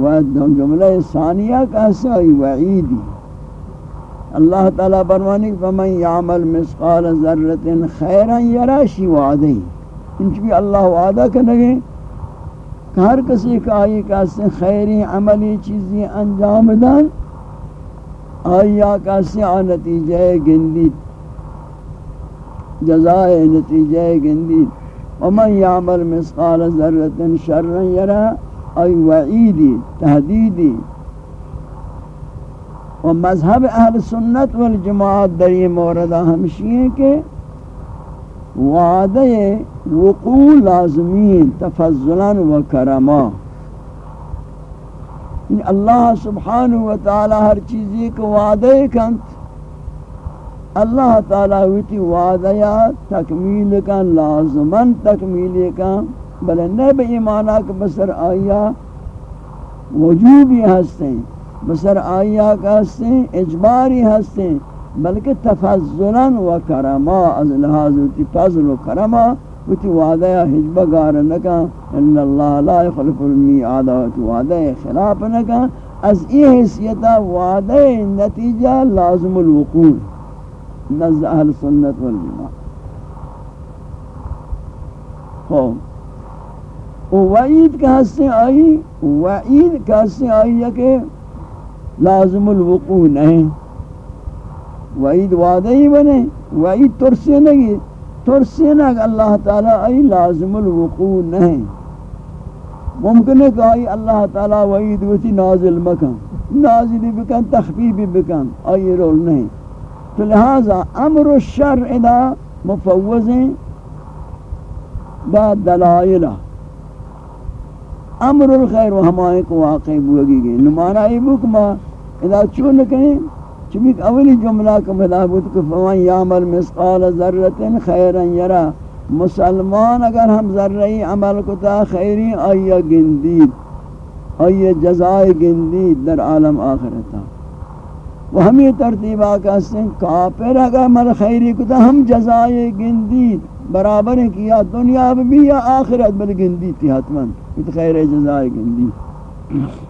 و جملہ ثانیہ کہسے آئی وعیدی. اللہ تعالیٰ فرمانی فمن یعمل مسقال ذرت خیرا یراشی وعدی انچہ اللہ وعدہ کرنگے کہ ہر کسی کا آئی کسی خیری عملی چیزی انجام دن آیا کسی آ نتیجہ گندی، جزائے نتیجہ گندی۔ ومن یعمل مسقال ذرت شرا یرا ای وعیدی، تحدیدی۔ و مذہب اہل سنت والجماعت در یہ موردہ ہمشی ہے کہ وعدہ وقوع لازمین تفضلا و کرما۔ یعنی اللہ سبحانہ و تعالی ہر چیزی کو وعدہ کنت اللہ تعالی ہوتی وعدہ یا تکمیل کا لازمن تکمیل کا بلے نہ بے ایمانہ کہ بسر آیا وجوبی ہستیں، بسر آیا کا ہستیں، اجباری ہستیں۔ بلکہ تفضلا و کرما، از لحاظ تی فضل و کرما وتی وعدہ حجب گار نکا ان اللہ لا يخلف المیعاد وتی وعدہ خلاف نکا از ای حیثیتا وعدہ نتیجہ لازم الوقوع نزد اہل سنت والجماع خوب وعید کا حصے آئی، وعید کا حصے آئی ہے کہ لازم الوقوع نہیں۔ وعید وعدہ ہی بنے، وعید ترسے نگی ترسے نگ اللہ تعالی ای لازم الوقوع نہیں۔ ممکن ہے کہ آئی اللہ تعالی وعید وتی نازل مکن نازل بکن تخفیف بکن، آئی رول نہیں۔ تو لہذا امر الشر ادا مفوضیں با دلائلہ امر الخیر و ہمائیں کو واقع بوگی گئی نمانا ای بکما ادا چون کہیں چمیک اولی جملہ کا مدابود کہ فمن یعمل مسقال ذرت خیرا یرا. مسلمان اگر ہم ذرعی عمل کتا، خیری آیا گندید، آیا جزائے گندید در عالم آخرتا. وہ ہمیں ترتیب آکا سن کافر اگر عمل خیری کتا ہم جزائے گندید. برابر کیا دنیا بھی یا آخرت بل گندید تھی حتماً خیر جزائے گندید.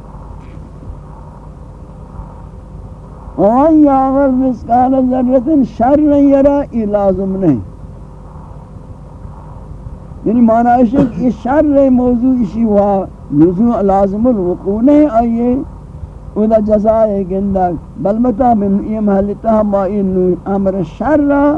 وان یعمل مسقال ذرت شر یرا، ای لازم نہیں۔ یعنی معنی ہے کہ شر موضوع اسی ہوا لزوم لازم الوقوع نہیں آئیے ودا جزائے گندہ، بل متا من یہ محلتا ہم آئین امر شر را۔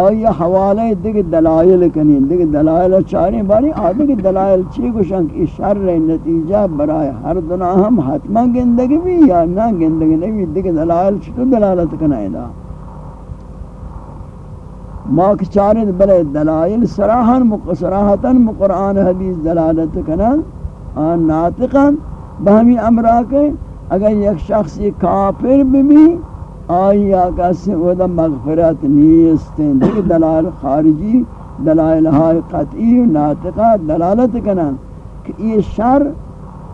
آیا حوالے دیکھ دلائل کنی، دیکھ دلائل چاریں باری آدھے دلائل چی گوشن کہ شر نتیجہ برائے ہر دنہ ہم حتما گندگی بھی یا نہ گندگی نہیں بھی دیکھ دلائل چھتو دلالت کنائے دا؟ ما چاریں بلے دلائل سراحاً سراحتاً مقرآن حدیث دلالت کنن آن ناطقاً بہمی امرہ کے اگر یک شخصی کافر بھی بھی آئی آقا سے ودا مغفرت نیستیں دیکھ دلال خارجی، دلائل ہائی قطعی و ناطقہ دلالت کنن کہ یہ شر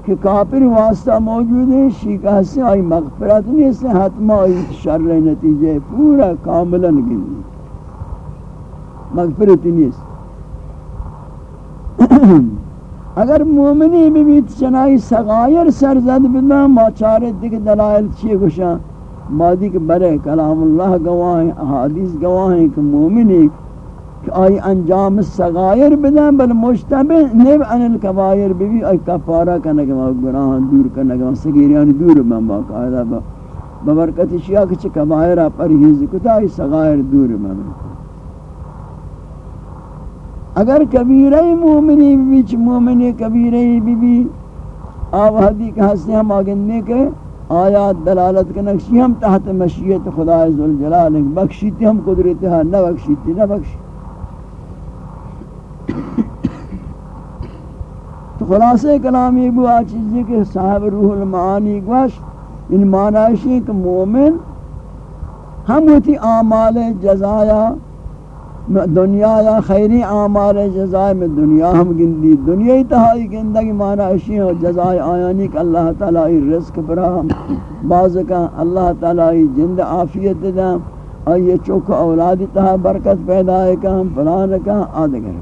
کہ کافر واسطہ موجود ہے شیکہ سے آئی مغفرت نیستیں حتمہ آئی شر نتیجے پورا کاملا گنی مغفرت نیست۔ اگر مومنی بیت چنائی سغایر سرزد بدنا ما چارت دیکھ دلائل چیئے گوشاں مادی کے برے کلام اللہ گواہیں، احادیث گواہیں کہ مومنی کہ آئی انجام سغائر بدن، بل مشتبہ نیب عن الکبائر بھی آئی کفارہ کرنے کے گناہ دور کرنے کے سگیریان دور بن باقاعدہ ببرکت شیعہ کچھ کبائرہ پرہیز کتا، آئی سغائر دور بن اگر کبیرہ مومنی بھی چھ مومنی کبیرہ بھی بھی آوہدی کے حسن ہم آگننے کے آیات دلالت کا نقشی، ہم تحت مشیت خدا عزوالجلال بخشیتی ہم قدرتی ہاں نہ بخشیتی، نہ بخشی۔ تو خلاصہ کلام یہ بوا چیزی کہ صاحب روح المعانی گوش ان معنیشی کہ مومن ہم ہوتی آمال جزایا دنیا یا خیری اعمال جزائے میں دنیا ہم گندی، دنیا ہی تہائی گندگی مانا اشی ہو جزائے آیانی کہ اللہ تعالی رزق براہم بعض کا اللہ تعالی جند عافیت دا اور یہ چوک اولاد تہا برکت پیدا ہے کہ ہم فلان کا آدگر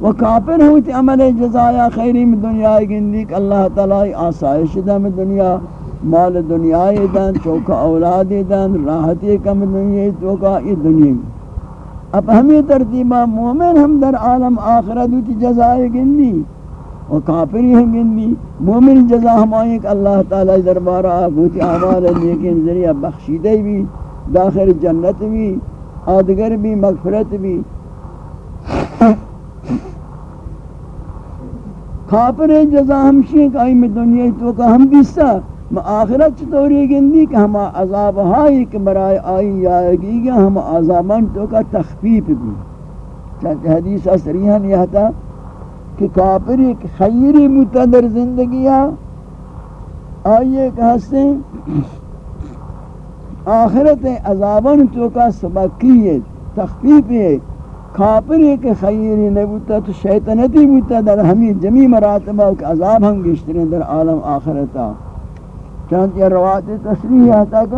وہ کافر ہوتی عمل جزایا خیری میں دنیا گندی کہ اللہ تعالی آسائش دا میں دنیا۔ مال دنیا دن، چوکا اولاد دن راحتی کم دنیا چوکا یہ دنیا اب ہمیں ترتیبہ مومن ہم در عالم آخرت ہوتی جزائے گندی، اور کافری ہیں گندی۔ مومن جزا ہم آئیں کہ اللہ تعالی دربارہ ہوتی آمال لیکن ذریعہ بخشیدہ بھی، داخل جنت بھی، آدگر بھی، مغفرت بھی۔ کافر جزا ہمشی کہ آئی میں دنیا تو کہ ہم بیستا آخرت چطوری گندی کہ ہم عذاب ہائی کہ برائے آئی آئیگی گا ہم عذابان تو کا تخفیف بھی۔ چاہتے حدیث اثریان یہ تھا کہ کافر ایک خیری متدر زندگیاں آئیے کہ ہستے آخرت عذابان تو کا سبقی ہے، تخفیف ہے۔ کافر ایک خیری نبوتا تو شیطنتی بوتا در ہمیں جمی مراتبہ عذاب ہم گشترین در عالم آخرتا۔ چند یہ روایت تصریح ہے کہ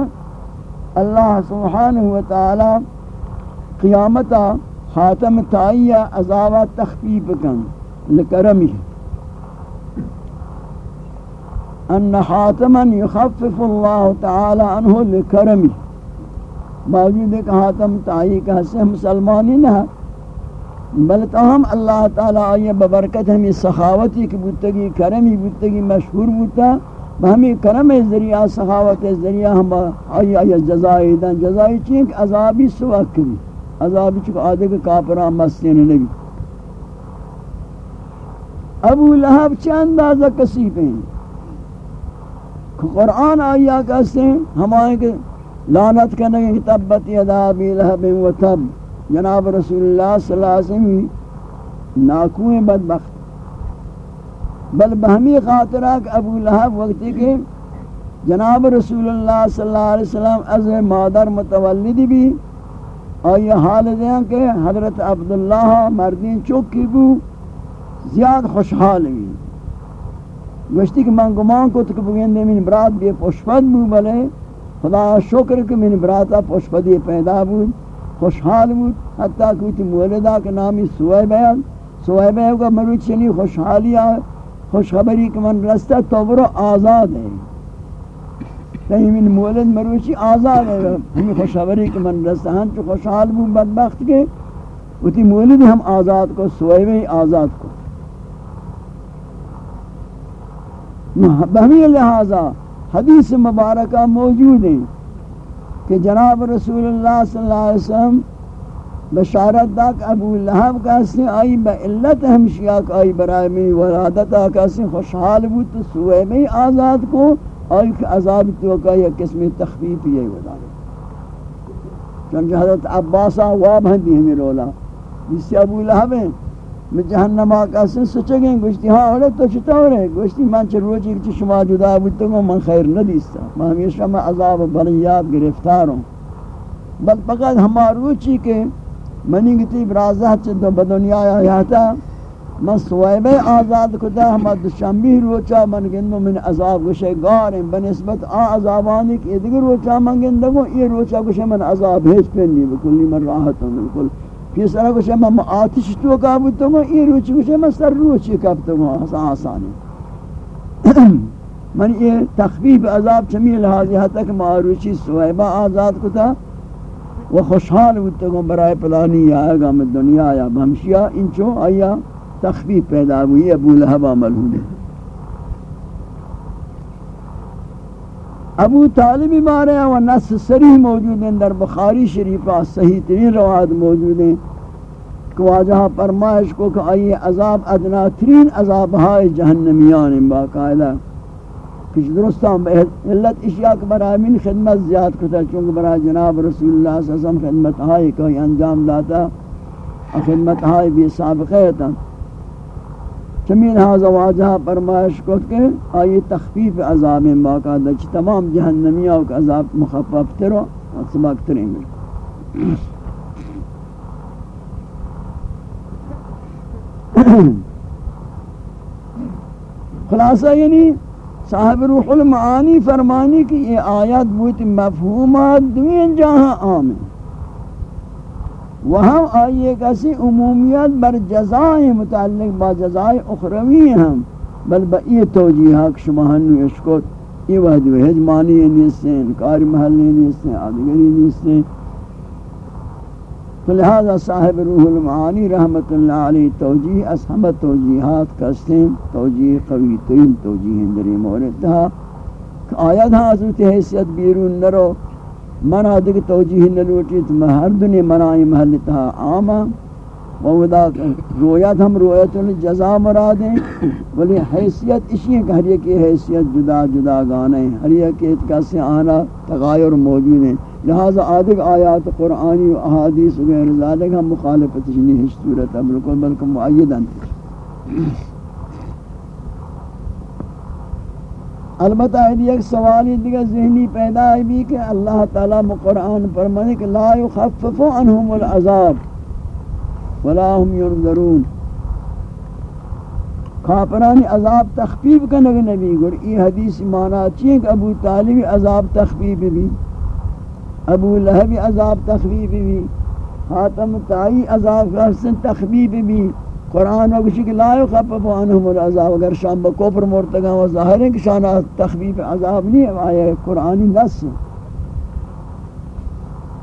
اللہ سبحانہ وتعالی قیامتا خاتم تائیہ عذابہ تخفیف کن، لکرمی ان خاتما یخفف اللہ تعالی عنہ لکرمی موجود ہے کہ خاتم تائیہ کا حصہ مسلمانی نہ بلکہ ہم اللہ تعالی آئیے ببرکت ہمیں سخاوتی کی بودتگی، کرمی بودتگی مشہور بودتا۔ ہمیں کرم ذریعہ سخاوت ذریعہ ہم آئی آئی جزائی دن. جزائی چین کہ عذابی سوک بھی عذابی چکو آدھے کہ کافران مستین لگی ابو لہب چند اندازہ کسیف ہیں قرآن آیا کہتے ہیں ہمائیں کہ لانت کرنے کہ تبت یدا ابی لہب و تب. جناب رسول اللہ صلی اللہ علیہ وسلم ناکویں بدبخت. بل بہمی خاطرہ کہ ابو لہب وقتی کے جناب رسول اللہ صلی اللہ علیہ وسلم از مادر متولد بھی اور یہ حال دیں کہ حضرت عبداللہ مردین چوکی بو زیاد خوشحال بھی۔ گوشتی کہ من گمان کو تک بگیندے من برات بھی پوشپد بو بلے۔ خدا شکر کہ من براتا پوشپدی پیدا بود خوشحال بود حتیٰ کہ مولدہ کے نامی سوائے بیان سوائے بیان کا مروچ چنی خوشحالی آئے خوشخبری کہ من رستہ تو برو آزاد ہے کہیں من مولد مروچی آزاد ہے ہمیں خوشخبری کہ من رستہ ہم چو خوشحال بو بدبخت کے اتی مولد ہم آزاد کو سوئے میں آزاد کو. بہمی لہذا حدیث مبارکہ موجود ہیں کہ جناب رسول اللہ صلی اللہ علیہ وسلم بشارت دا کہ ابو لہب کسی آئی با علت ہمشیہ کہ آئی برای میں ولادتا کسی خوشحال بود تو سوئے میں آزاد کو آئی کہ عذاب توقع یا قسم تخفیف یہ ودا چونکہ حضرت عباسا واب ہیں دی ہمیں رولا۔ جس سے ابو لہب ہیں، میں جہنم آقا سے سچے گئے گوشتی ہاں اوڑے تو چھتا ہو رہے گوشتی من چھ روچی کچھ شما جدا بودتا گو من خیر ندیستا۔ میں ہمیشہ میں عذاب بلیاب گرفتار ہوں۔ بل فقط ہماروچی کے منی گتی برازہ چندو بدنیا آیا تھا من سوائبہ آزاد کتا، ہما دشنبی روچا، من گندو من عذاب گوشے گاریں بنسبت آ عذابانی کہ ادگر روچا من گندگو یہ روچا گوشے من عذاب ہیچ پہنی بکلی من راحت ہوں بلکل پھر سرہ گوشے من آتش تو کابتا گو یہ روچی گوشے من سر روچی کابتا گو آسانی۔ من یہ تخفیف عذاب چمی لحاظی حتی کہ معروچی سوائبہ آزاد کتا وہ خوشحال ہوتے گو برائے پلانی آئے گا میں دنیا آیا بہمشیہ انچو آیا تخفیف پیدا ہوئی ابو لہب عمل ابو طالبی مارے ہیں و نس سریح موجود ہیں، در بخاری شریفہ صحیح ترین روایت موجود ہیں. کہ واجہ پرمائش کو کہ آئیے عذاب ادنا ترین عذاب ہائے جہنمیان باقاعدہ. کچھ درست ہم علت اشیاء کے برای من خدمت زیاد کتا چونکہ برای جناب رسول اللہ صلی اللہ علیہ وسلم خدمت ہائی کوئی انجام داتا خدمت ہائی بھی سابقہ تا چمین حاضر واجہ پرمایش کت کے آئی تخفیف عذاب باقاعدہ چی تمام جہنمیوں کا عذاب مخفف ترو اقصباق ترین بالکل خلاصہ یعنی صاحب روح المعانی فرمانی کہ یہ آیت بوت مفہومات دوین جہاں آمین وہاں آئیے کسی عمومیت بر جزائے متعلق با جزائے اخروی ہم، بل با یہ توجیحہ کشمہنو اشکت یہ وحد و حجمانی نیستیں انکاری محلی نیستیں آدگری نیستیں صاحب روح المعانی رحمت اللہ علیہ توجیح اس ہمہ توجیحات کستیں توجیح قوی ترین توجیح اندری مورد تھا آیت حضرت حیثیت بیرون نرو منا دیکھ توجیح نلوٹی تو ہر دنیا منائی محل تہا آما وودا رویت ہم رویت الجزا مرادیں، ولی حیثیت اسی ہے کہ ہر ایک حیثیت جدا جدا گانے ہیں ہر ایک اتکا سے آنا تغایر موجود ہیں۔ لہذا آدھگ آیات قرآنی و احادیث و غیر ذالک ہم مخالفت نہیں ہے صورت ہے بلکل بلکہ معیدن البتہ ایک سوالی دیگر ذہنی پیدا ہے بھی کہ اللہ تعالیٰ قرآن فرمانے کہ لا يخفف عنہم العذاب ولا هم ينظرون۔ کافرانی عذاب تخفیف کا نبی گر ای حدیث مانا چیئے کہ ابو طالب عذاب تخفیف بھی۔ ابو لہب عذاب تخفیف بھی، حاتم تائی عذاب تخفیف بھی۔ قرآن و وگشی کہ لا يخفف عنهم العذاب۔ اگر شام با کفر مرتگا و ظاہر ہے کہ شان تخفیف عذاب نہیں ہے آیا قرآنی نص۔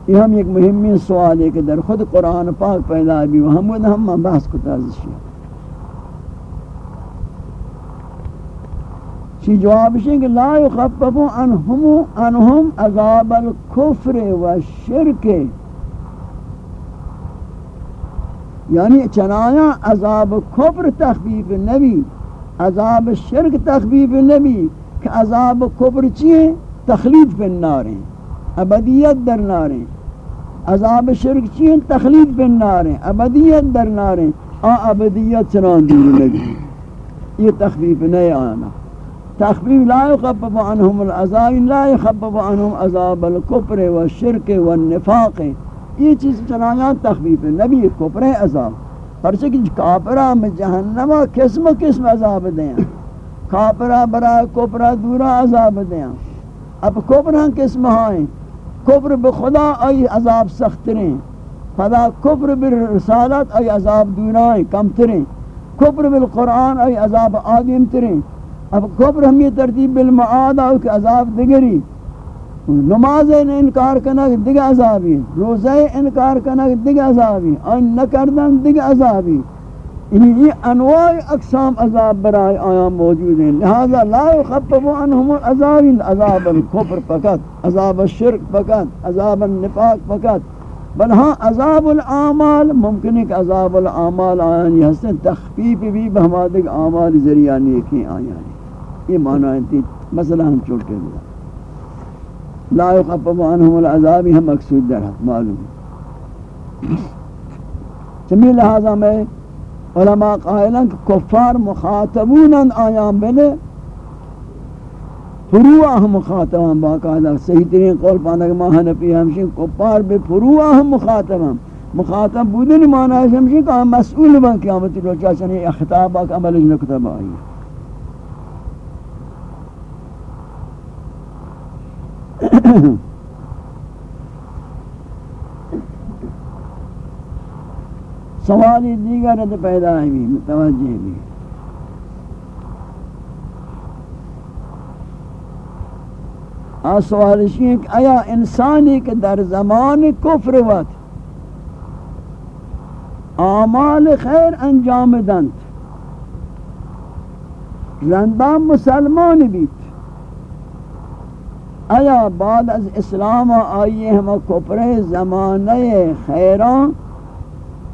یہ ہم ایک مہمی سوال ہے کہ در خود قرآن پاک پیدا بھی و ہم ہم بحث کو تازشی شی جواب ہے کہ لا يخفف عنهم عنهم عذاب الكفر و شرک یعنی چنایا عذاب کفر تخفیف نبی، عذاب شرک تخفیف نبی، کہ عذاب کفر چیئے تخلیف پہ ناریں ابدیت در ناریں عذاب شرک چیئے تخلیف پہ ناریں ابدیت در ناریں آ ابدیت چنان دور نبی. یہ تخفیف نہیں آنا. تخفیف لا يخفف عنهم العذاب لا يخفف عنهم عذاب الكفر والشرك والنفاق یہ چیز چنانیاں تخفیف نبی کفر عذاب. پرچہ کہ کافرہ میں جہنمہ قسم قسم عذاب دیں. کافرہ برای کفرہ دورا عذاب دیں. اب کفرہ قسم ہائیں کفر بخدا ای عذاب سخت رہیں. فدا کفر برسالت ای عذاب دورائیں کم تریں. کفر بالقرآن ای عذاب آدم تریں. اب کفر ہم یہ ترتیب بالمعاد آئی کہ عذاب دگری۔ نماز انکار کرنا دیگ عذابی روزہ انکار کرنا دیگ عذابی آن نکردن دیگ عذابی۔ یہ انواع اقسام عذاب برای آیا موجود ہیں۔ لہذا لا يخفف عنهم العذاب عذاب الكفر فقط، عذاب الشرک فقط، عذاب النفاق فقط۔ بل ہاں عذاب العامال ممکن ہے کہ عذاب العامال آیانی ہستن تخفیف بھی بہمادک عامال ذریعہ نیکی آیانی یہ معنی ہے مثلا ہم چھوٹ کے دیا لا يخفف عنهم العذاب ہم مقصود در حق، معلوم۔ چمی لہذا میں علماء قائلن کہ کفار مخاطبون آیام بلے فروع ہم مخاطبان، باقاعدہ صحیح ترین قول پاندہ کہ ماں حنفی ہمشین کفار بے فروع ہم مخاطبان۔ مخاطب بودن معنی ہے ہمشین کہ ہم مسئول بن قیامت روچہ چنی اختابہ کا عمل اجنکتب آئی ہے سوالی دیگر ہے پیدا بھی متوجہ بھی آ سوال ہے کہ آیا انسانی کے در زمان کفر وقت اعمال خیر انجام دند رندان مسلمان بیت آیا بعد از اسلام آئیے ہم کپر زمانہ خیران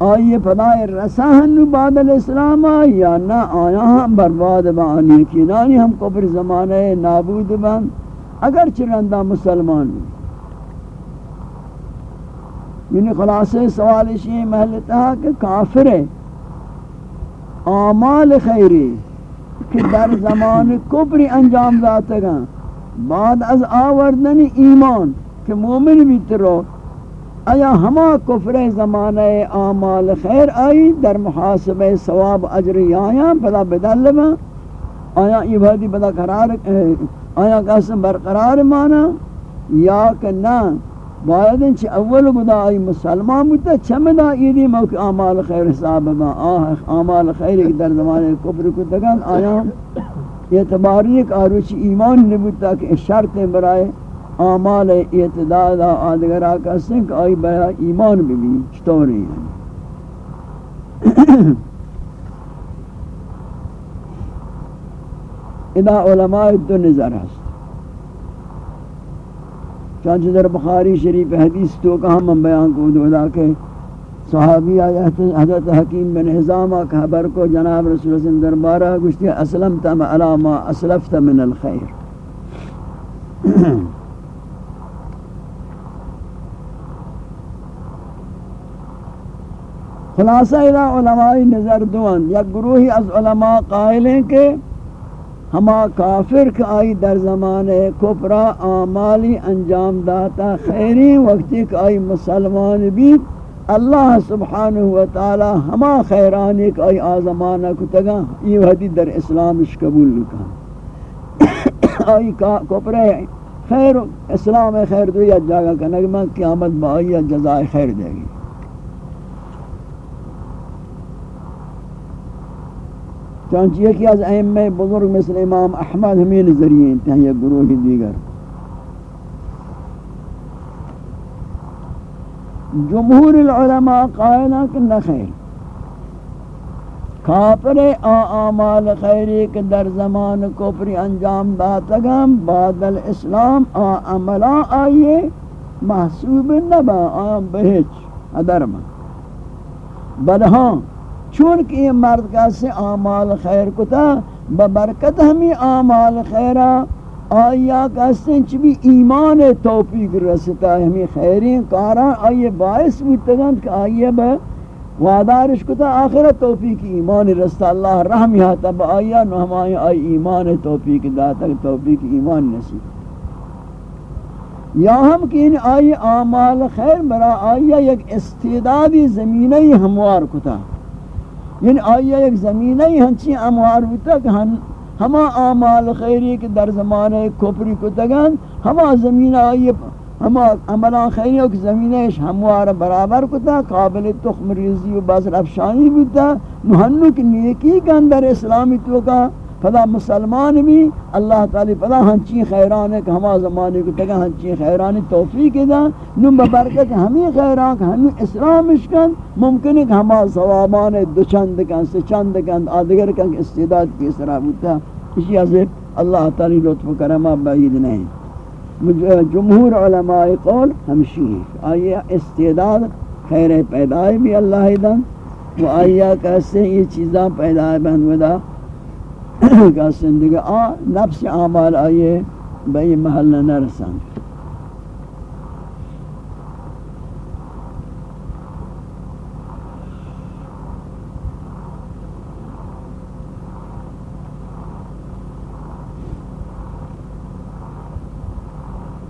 آئیے پدائے رسہن بعد الاسلام یا نہ آیا ہم برباد بانی کی نانی ہم کپر زمانہ نابود بند اگر چرندہ مسلمان یعنی خلاصے سوال اسی محلتا کہ کافر آمال خیری کہ در زمان کپری انجام داتا گا۔ بعد از آوردن ایمان کہ مومن بھی ترو آیا ہما کفر زمانہ آمال خیر آئی در محاسب ثواب اجر آیا پدا بدل ما آیا یہ پدا قرار، آیا قسم برقرار مانا؟ یا کہ نا، باید انچہ اول گدا آئی مسلمان بودتا چمدا ایدی موقع آمال خیر حساب ما؟ آہ آمال خیر در زمانے کفر کو تگن آیا؟ اعتباری ایک آروچی ایمان نبودتا کہ شرط برائے آمال اعتداد آدگر آکا سنک آئی بیا ایمان بھی چطوری ہیں؟ ادا علماء دو نظر ہست چانچہ در بخاری شریف حدیث تو کہاں من بیان کو دو ادا کہ صحابی آیت حضرت حکیم بن حزامہ خبر کو جناب رسول اللہ صلی اللہ علیہ وسلم دربارہ گوشتی اسلمت علی ما اسلفت من الخیر۔ خلاصہ الہ علماء نظر دوان، یا گروہی از علماء قائل ہیں کہ ہما کافر کا آئی در زمانے کفرا آمالی انجام داتا خیری وقتی کہ آئی مسلمان بھی اللہ سبحانہ وتعالی ہما خیرانی کہ آئی آزمانہ کتگا یہ حدیث در اسلام قبول لکھا آئی کفر خیر، اسلام خیر دو یا جاگا کنگ میں قیامت با آئی جزائے خیر دے گی۔ چانچہ یکی از ائمہ بزرگ مثل امام احمد ہمین ذریعے ہیں، یہ گروہ دیگر۔ جمہور العلماء قائلہ کہ نخیر کافر آمال خیری کے در زمان کفری انجام داتگم، بعد الاسلام عملا آئیے، محسوب نبا آم بہچ ادرما بلہاں چون کہ یہ مرد کا سے آمال خیر کتا، ببرکت ہمیں آمال خیرہ۔ آیا کہستیں چبی ایمان توفیق رستا ہمیں خیرین کارا، آئیے باعث بودتگن کہ آئیے با وادارش کتا آخرت توفیق ایمان رستا۔ اللہ رحمی حتا با آیا نو ہم آئی ایمان توفیق داتا توفیق ایمان نصیب۔ یا ہم کہ ان آئی آمال خیر برا آیا یک استعدادی زمینی ہموار کتا یعنی آیا ایک زمینہ ہی ہنچی اموار ہوتا کہ ہما آمال خیری کے در زمانے کپری کو تگن، ہما زمین آئی ہما عملان خیری کے زمینہ ہموار برابر کتا، قابل تخم ریزی و بازر افشانی بیتا نوہنو کی نیکی کے اندر اسلامی تو کا فلا مسلمان بھی اللہ تعالی فلا ہنچی خیران ہے کہ ہما زمانے کو تگا ہنچی خیران توفیق دا نو ببرکت ہمیں خیران کہ ہمیں اسلام اشکن ممکن ہے کہ ہما ثوابان دو چند کن سے چند کن، آدگر کن، استعداد کی اسرا ہوتا اسی عزیب اللہ تعالی لطف کرما بعید نہیں۔ جمہور علماء قول ہمشی ہے آئیے استعداد خیر پیدای بھی اللہ دن، و آئیہ کیسے یہ چیزاں پیدای بند ودا۔ کہ زندگی آ نفس اعمال آئیے بئی محل نہ رسان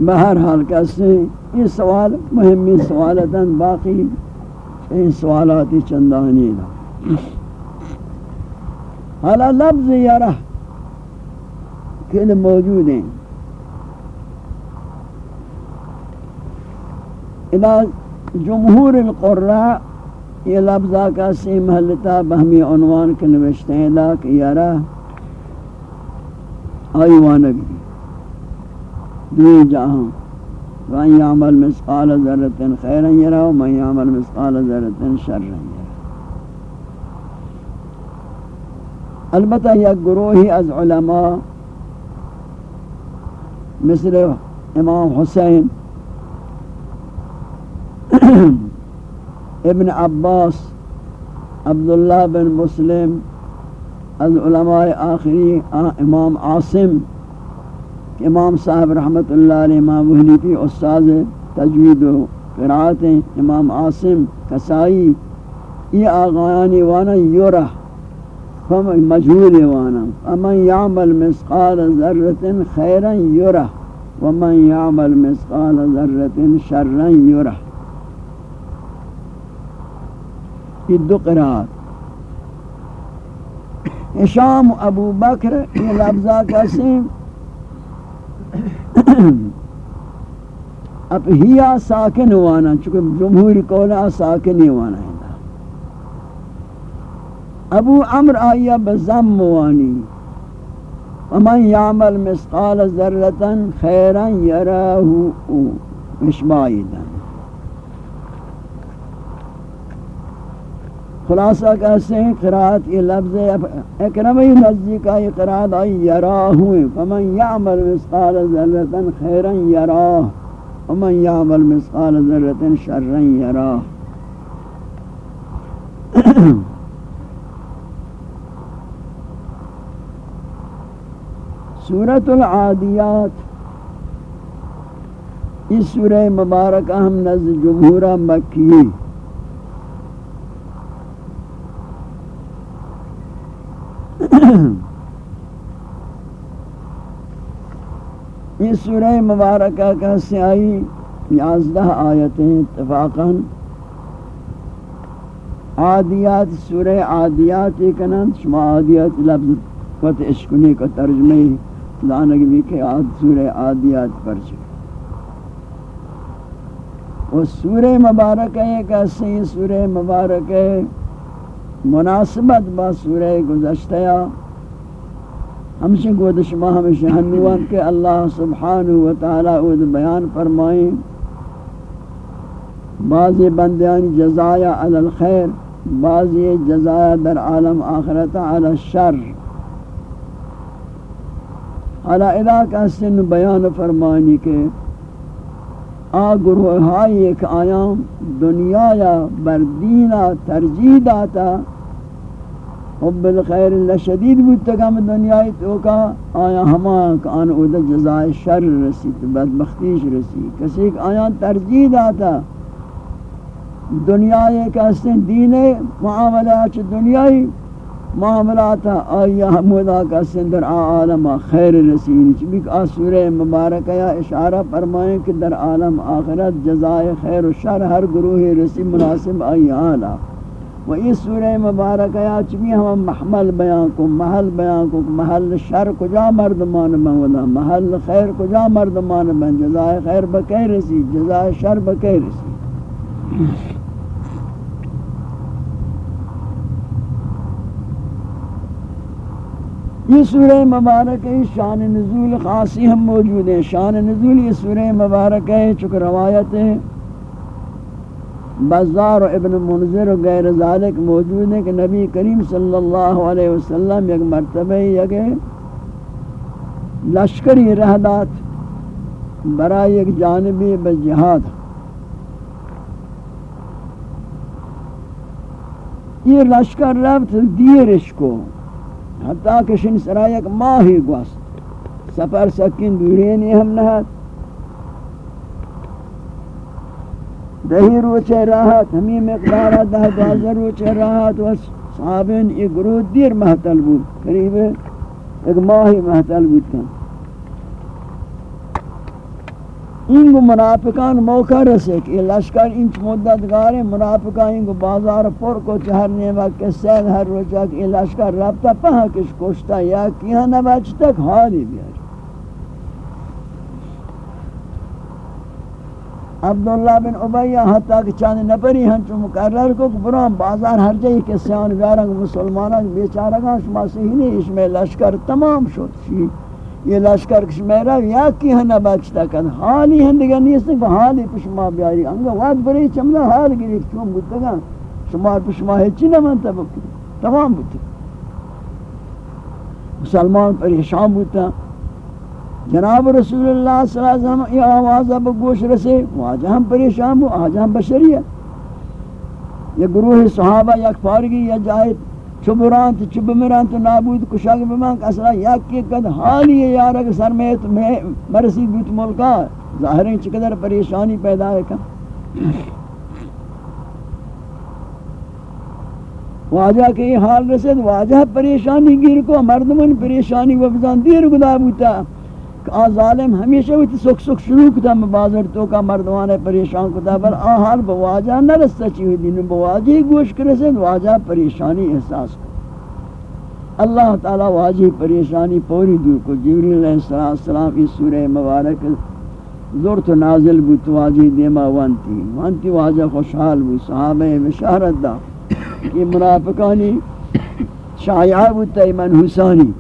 بہر حال کیسے یہ سوال مہمی سوالتاً باقی ان سوالاتی چندانی دا حالا لفظ یرہ کہ موجود ہیں اذا جمہور القرآ یہ لفظہ کا سی محلتا بہمی عنوان کے نوشتے ہیں، لا کہ یرہ آئیوانگی دوئی جاہاں وَمَنْ يَعْمَلْ مِسْقَالَ ذَرَّةٍ خَيْرًا يَرَهُ وَمَنْ يَعْمَلْ مِسْقَالَ ذَرَّةٍ شَرًّا يَرَهُ البتہ یک گروہی از علماء مثل امام حسین ابن عباس، عبداللہ بن مسلم، از علماء آخری امام عاصم، امام صاحب رحمت اللہ علیہ، امام وحنیفی استاد تجوید و قرآت، امام عاصم کسائی یہ آغایانی وانا یورہ۔ فمن مجهول وانا. فمن يعمل مثقال ذرة خيرا يره. ومن يعمل مثقال ذرة شرا يره. یہ دو قرآت اشام ابو بکر یہ لفظہ کسی اب ہیا ساکن وانا، چونکہ جمہوری قولا ساکن وانا ہے۔ ابو عمر آیا بزم وانی ومن يعمل مثقال ذرة خيرا يراه مش خلاصہ کہتے ہیں قرآت یہ لفظ اکرمی نزدیک آئی قرآت آئی یراہ. فمن یعمل مثقال ذرة خیرا یراہ. ومن یعمل مثقال ذرة شرا یراہ. سورة العادیات۔ اس سورہ مبارک ہم نزد جمہورہ مکی۔ یہ سورہ مبارکہ کا سیائی یازدہ آیتیں اتفاقاً۔ عادیات، سورہ عادیات یہ کنن شما عادیات لفظ قط اشکنی کا ترجمہ۔ لانک بھی کہ آد سورہ عادیات پر چکے وہ سورہ مبارکہ ایک ایسی سورہ مبارکہ مناسبت با سورہ گزشتہ ہمشہ گود شما ہمشہ ہنوان کہ اللہ سبحانہ وتعالی اود بیان فرمائیں۔ بعضی بندیان جزایا علی الخیر، بعضی جزایا در عالم آخرت علی الشر۔ حالا ادا کا سن بیان فرمانی کہ آ گروہ ہائی ایک آیام دنیا یا بردینہ ترجیح داتا، حب الخیر لشدید بودتگم دنیای تو کا، آیا ہما کان او دا جزائے شر رسی تو بدبختیش رسی کسی ایک آیا ترجیح داتا دنیای کسی دین معاملات دنیای معاملات آیا حمودا کسی در عالم خیر رسی چبی کہ سورہ مبارکہ یا اشارہ فرمائیں کہ در عالم آخرت جزائے خیر و شر ہر گروہ رسی مناسب آئی آلہ۔ و یہ سورہ مبارکہ یا چمی ہم محمل بیان کو، محل بیان کو، محل شر کجا مردمان بن ولا محل خیر کجا مردمان بن۔ جزائے خیر بکی رسی جزائے شر بکی رسی یہ سورہ مبارک ہے، شان نزول خاصی ہم موجود ہیں۔ شان نزول یہ سورہ مبارک ہے چکہ روایت ہے۔ بزار و ابن منظر و غیر ذالک موجود ہے کہ نبی کریم صلی اللہ علیہ وسلم یک مرتبہ یک لشکری رہدات برای ایک جانبی بجہاد۔ یہ لشکر رفت دیرش کو۔ حتی کشن سرا یک ماہی گوست سفر سکین دورینی ہم نہت دہی روچے راحت ہمیں مقدارہ دہ بازر روچے راحت و صحابین ایک گروہ دیر محتل بود. قریب ایک ماہی محتل بود کن. انگو منافقان موقع رسے کہ لشکر انچ مدت گارے منافقان انگو بازار پر کو چہرنے وقت کے سید ہر روچہ کہ لشکر رابطہ پہا کش کشتا یا کیا نبچ تک حالی بیاری عبداللہ بن عبیہ حتیٰ کہ چاند نپری ہن چو مقرر کو برام بازار ہر جائی کے سیان بیارنگ مسلمانان بیچارگاں شما صحیح نہیں اس میں لشکر تمام شد. شی یہ لشکر کش میرا یا کی ہن بچتا کن حالی ہن دیگر نیستن کہ حالی پشما بیاری۔ انگا واد بری چمنا حال گری، چون بودتا گا شما پشما ہیچی نمانتا بکی تمام بودتا مسلمان پریشان بودتا جناب رسول اللہ صلی اللہ علیہ وسلم، یہ آواز اب گوش رسے۔ واجہ ہم پریشان ہو آجہ ہم بشری ہے یہ گروہ صحابہ یک پارگی یا جائے چبران تو چب مران تو نابود کشاگ بمان اصلا یک کے قد حالی ہے یارا کہ سر میں مرسی بیت ملکا ظاہر ہے چقدر پریشانی پیدا ہے کم۔ واجہ کے حال رسد واجہ پریشانی گیر کو مردمن پریشانی وفزان دیر گدا بوتا۔ آ ظالم ہمیشہ ہوتی سک سک شروع کتا بازر تو کا مردوان پریشان کتا بل آہار بواجہ نہ رستا چیوی دین بواجہ گوش کرسن، واجہ پریشانی احساس کو اللہ تعالی واجہ پریشانی پوری دور کو جبریل علیہ السلام اس سورہ مبارک زور تو نازل بود تو واجہ دیما وانتی۔ وانتی واجہ خوشحال بود، صحابہ بشارت دا کہ منافقانی شایعہ بود، تیمن حسانی۔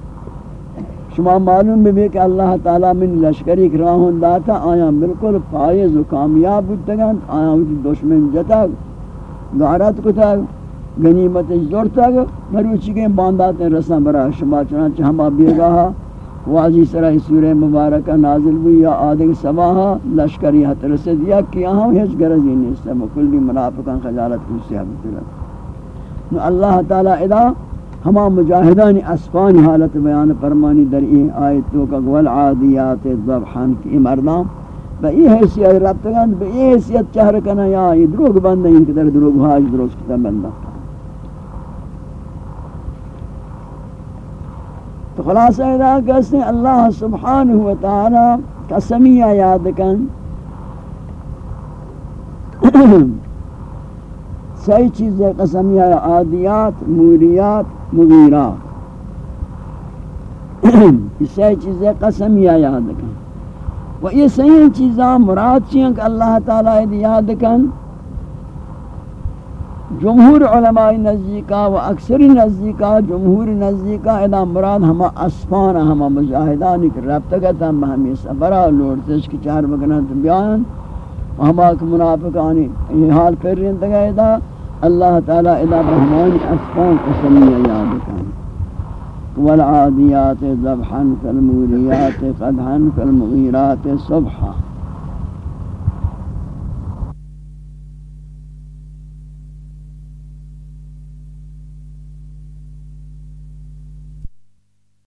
شما معلوم بھی کہ اللہ تعالی من لشکری راہون داتا آیا بالکل فائز و کامیاب بودتگن آیا دشمن جتا، غارت کتا، غنیمت زورتا مروچی کے باندات رسا برا شما، چنانچہ ہما بیگاہا واضی سرائی سورہ مبارکہ نازل بھی یا آدھگ سباہا لشکری حت رسد یا کیا ہم ہیچ گرزی نہیں، اس سے مکلی منافقان خجالت کسی حبیت اللہ تعالی ادا ہما مجاہدان اسفانی حالت بیان فرمانی در این آیتوں کا گول عادیات ضبحان کی مردان با ای حیثیت ربطگان با ای حیثیت چہر کنا یا ای دروگ بند ہیں کہ در دروگ حاج دروگ کتا بندہ تو خلاصہ ادا کہتے ہیں اللہ سبحانہ وتعالی قسمیہ یاد کن۔ سی چیزیں قسمیہ عادیات، موریات، مغیرات۔ یہ چیزیں قسمیہ یاد کن و یہ صحیح چیزاں، مراد چیئیں کہ اللہ تعالی یاد کن جمہور علماء نزدیکا و اکثر نزدیکا جمہور نزدیکا ادا مراد ہما اسفان، ہما مجاہدانی کہ ربطگتا ہمی سفرہ لوڑتش کی چار بگنا بیان۔ ہما کہ منافقانی یہ حال کر رہے ہیں ادا اللہ تعالی الہ رحمان اسفان اسمیہ یاد کن. والعادیات ذبحا فالموریات قدحا فالمغیرات صبحا.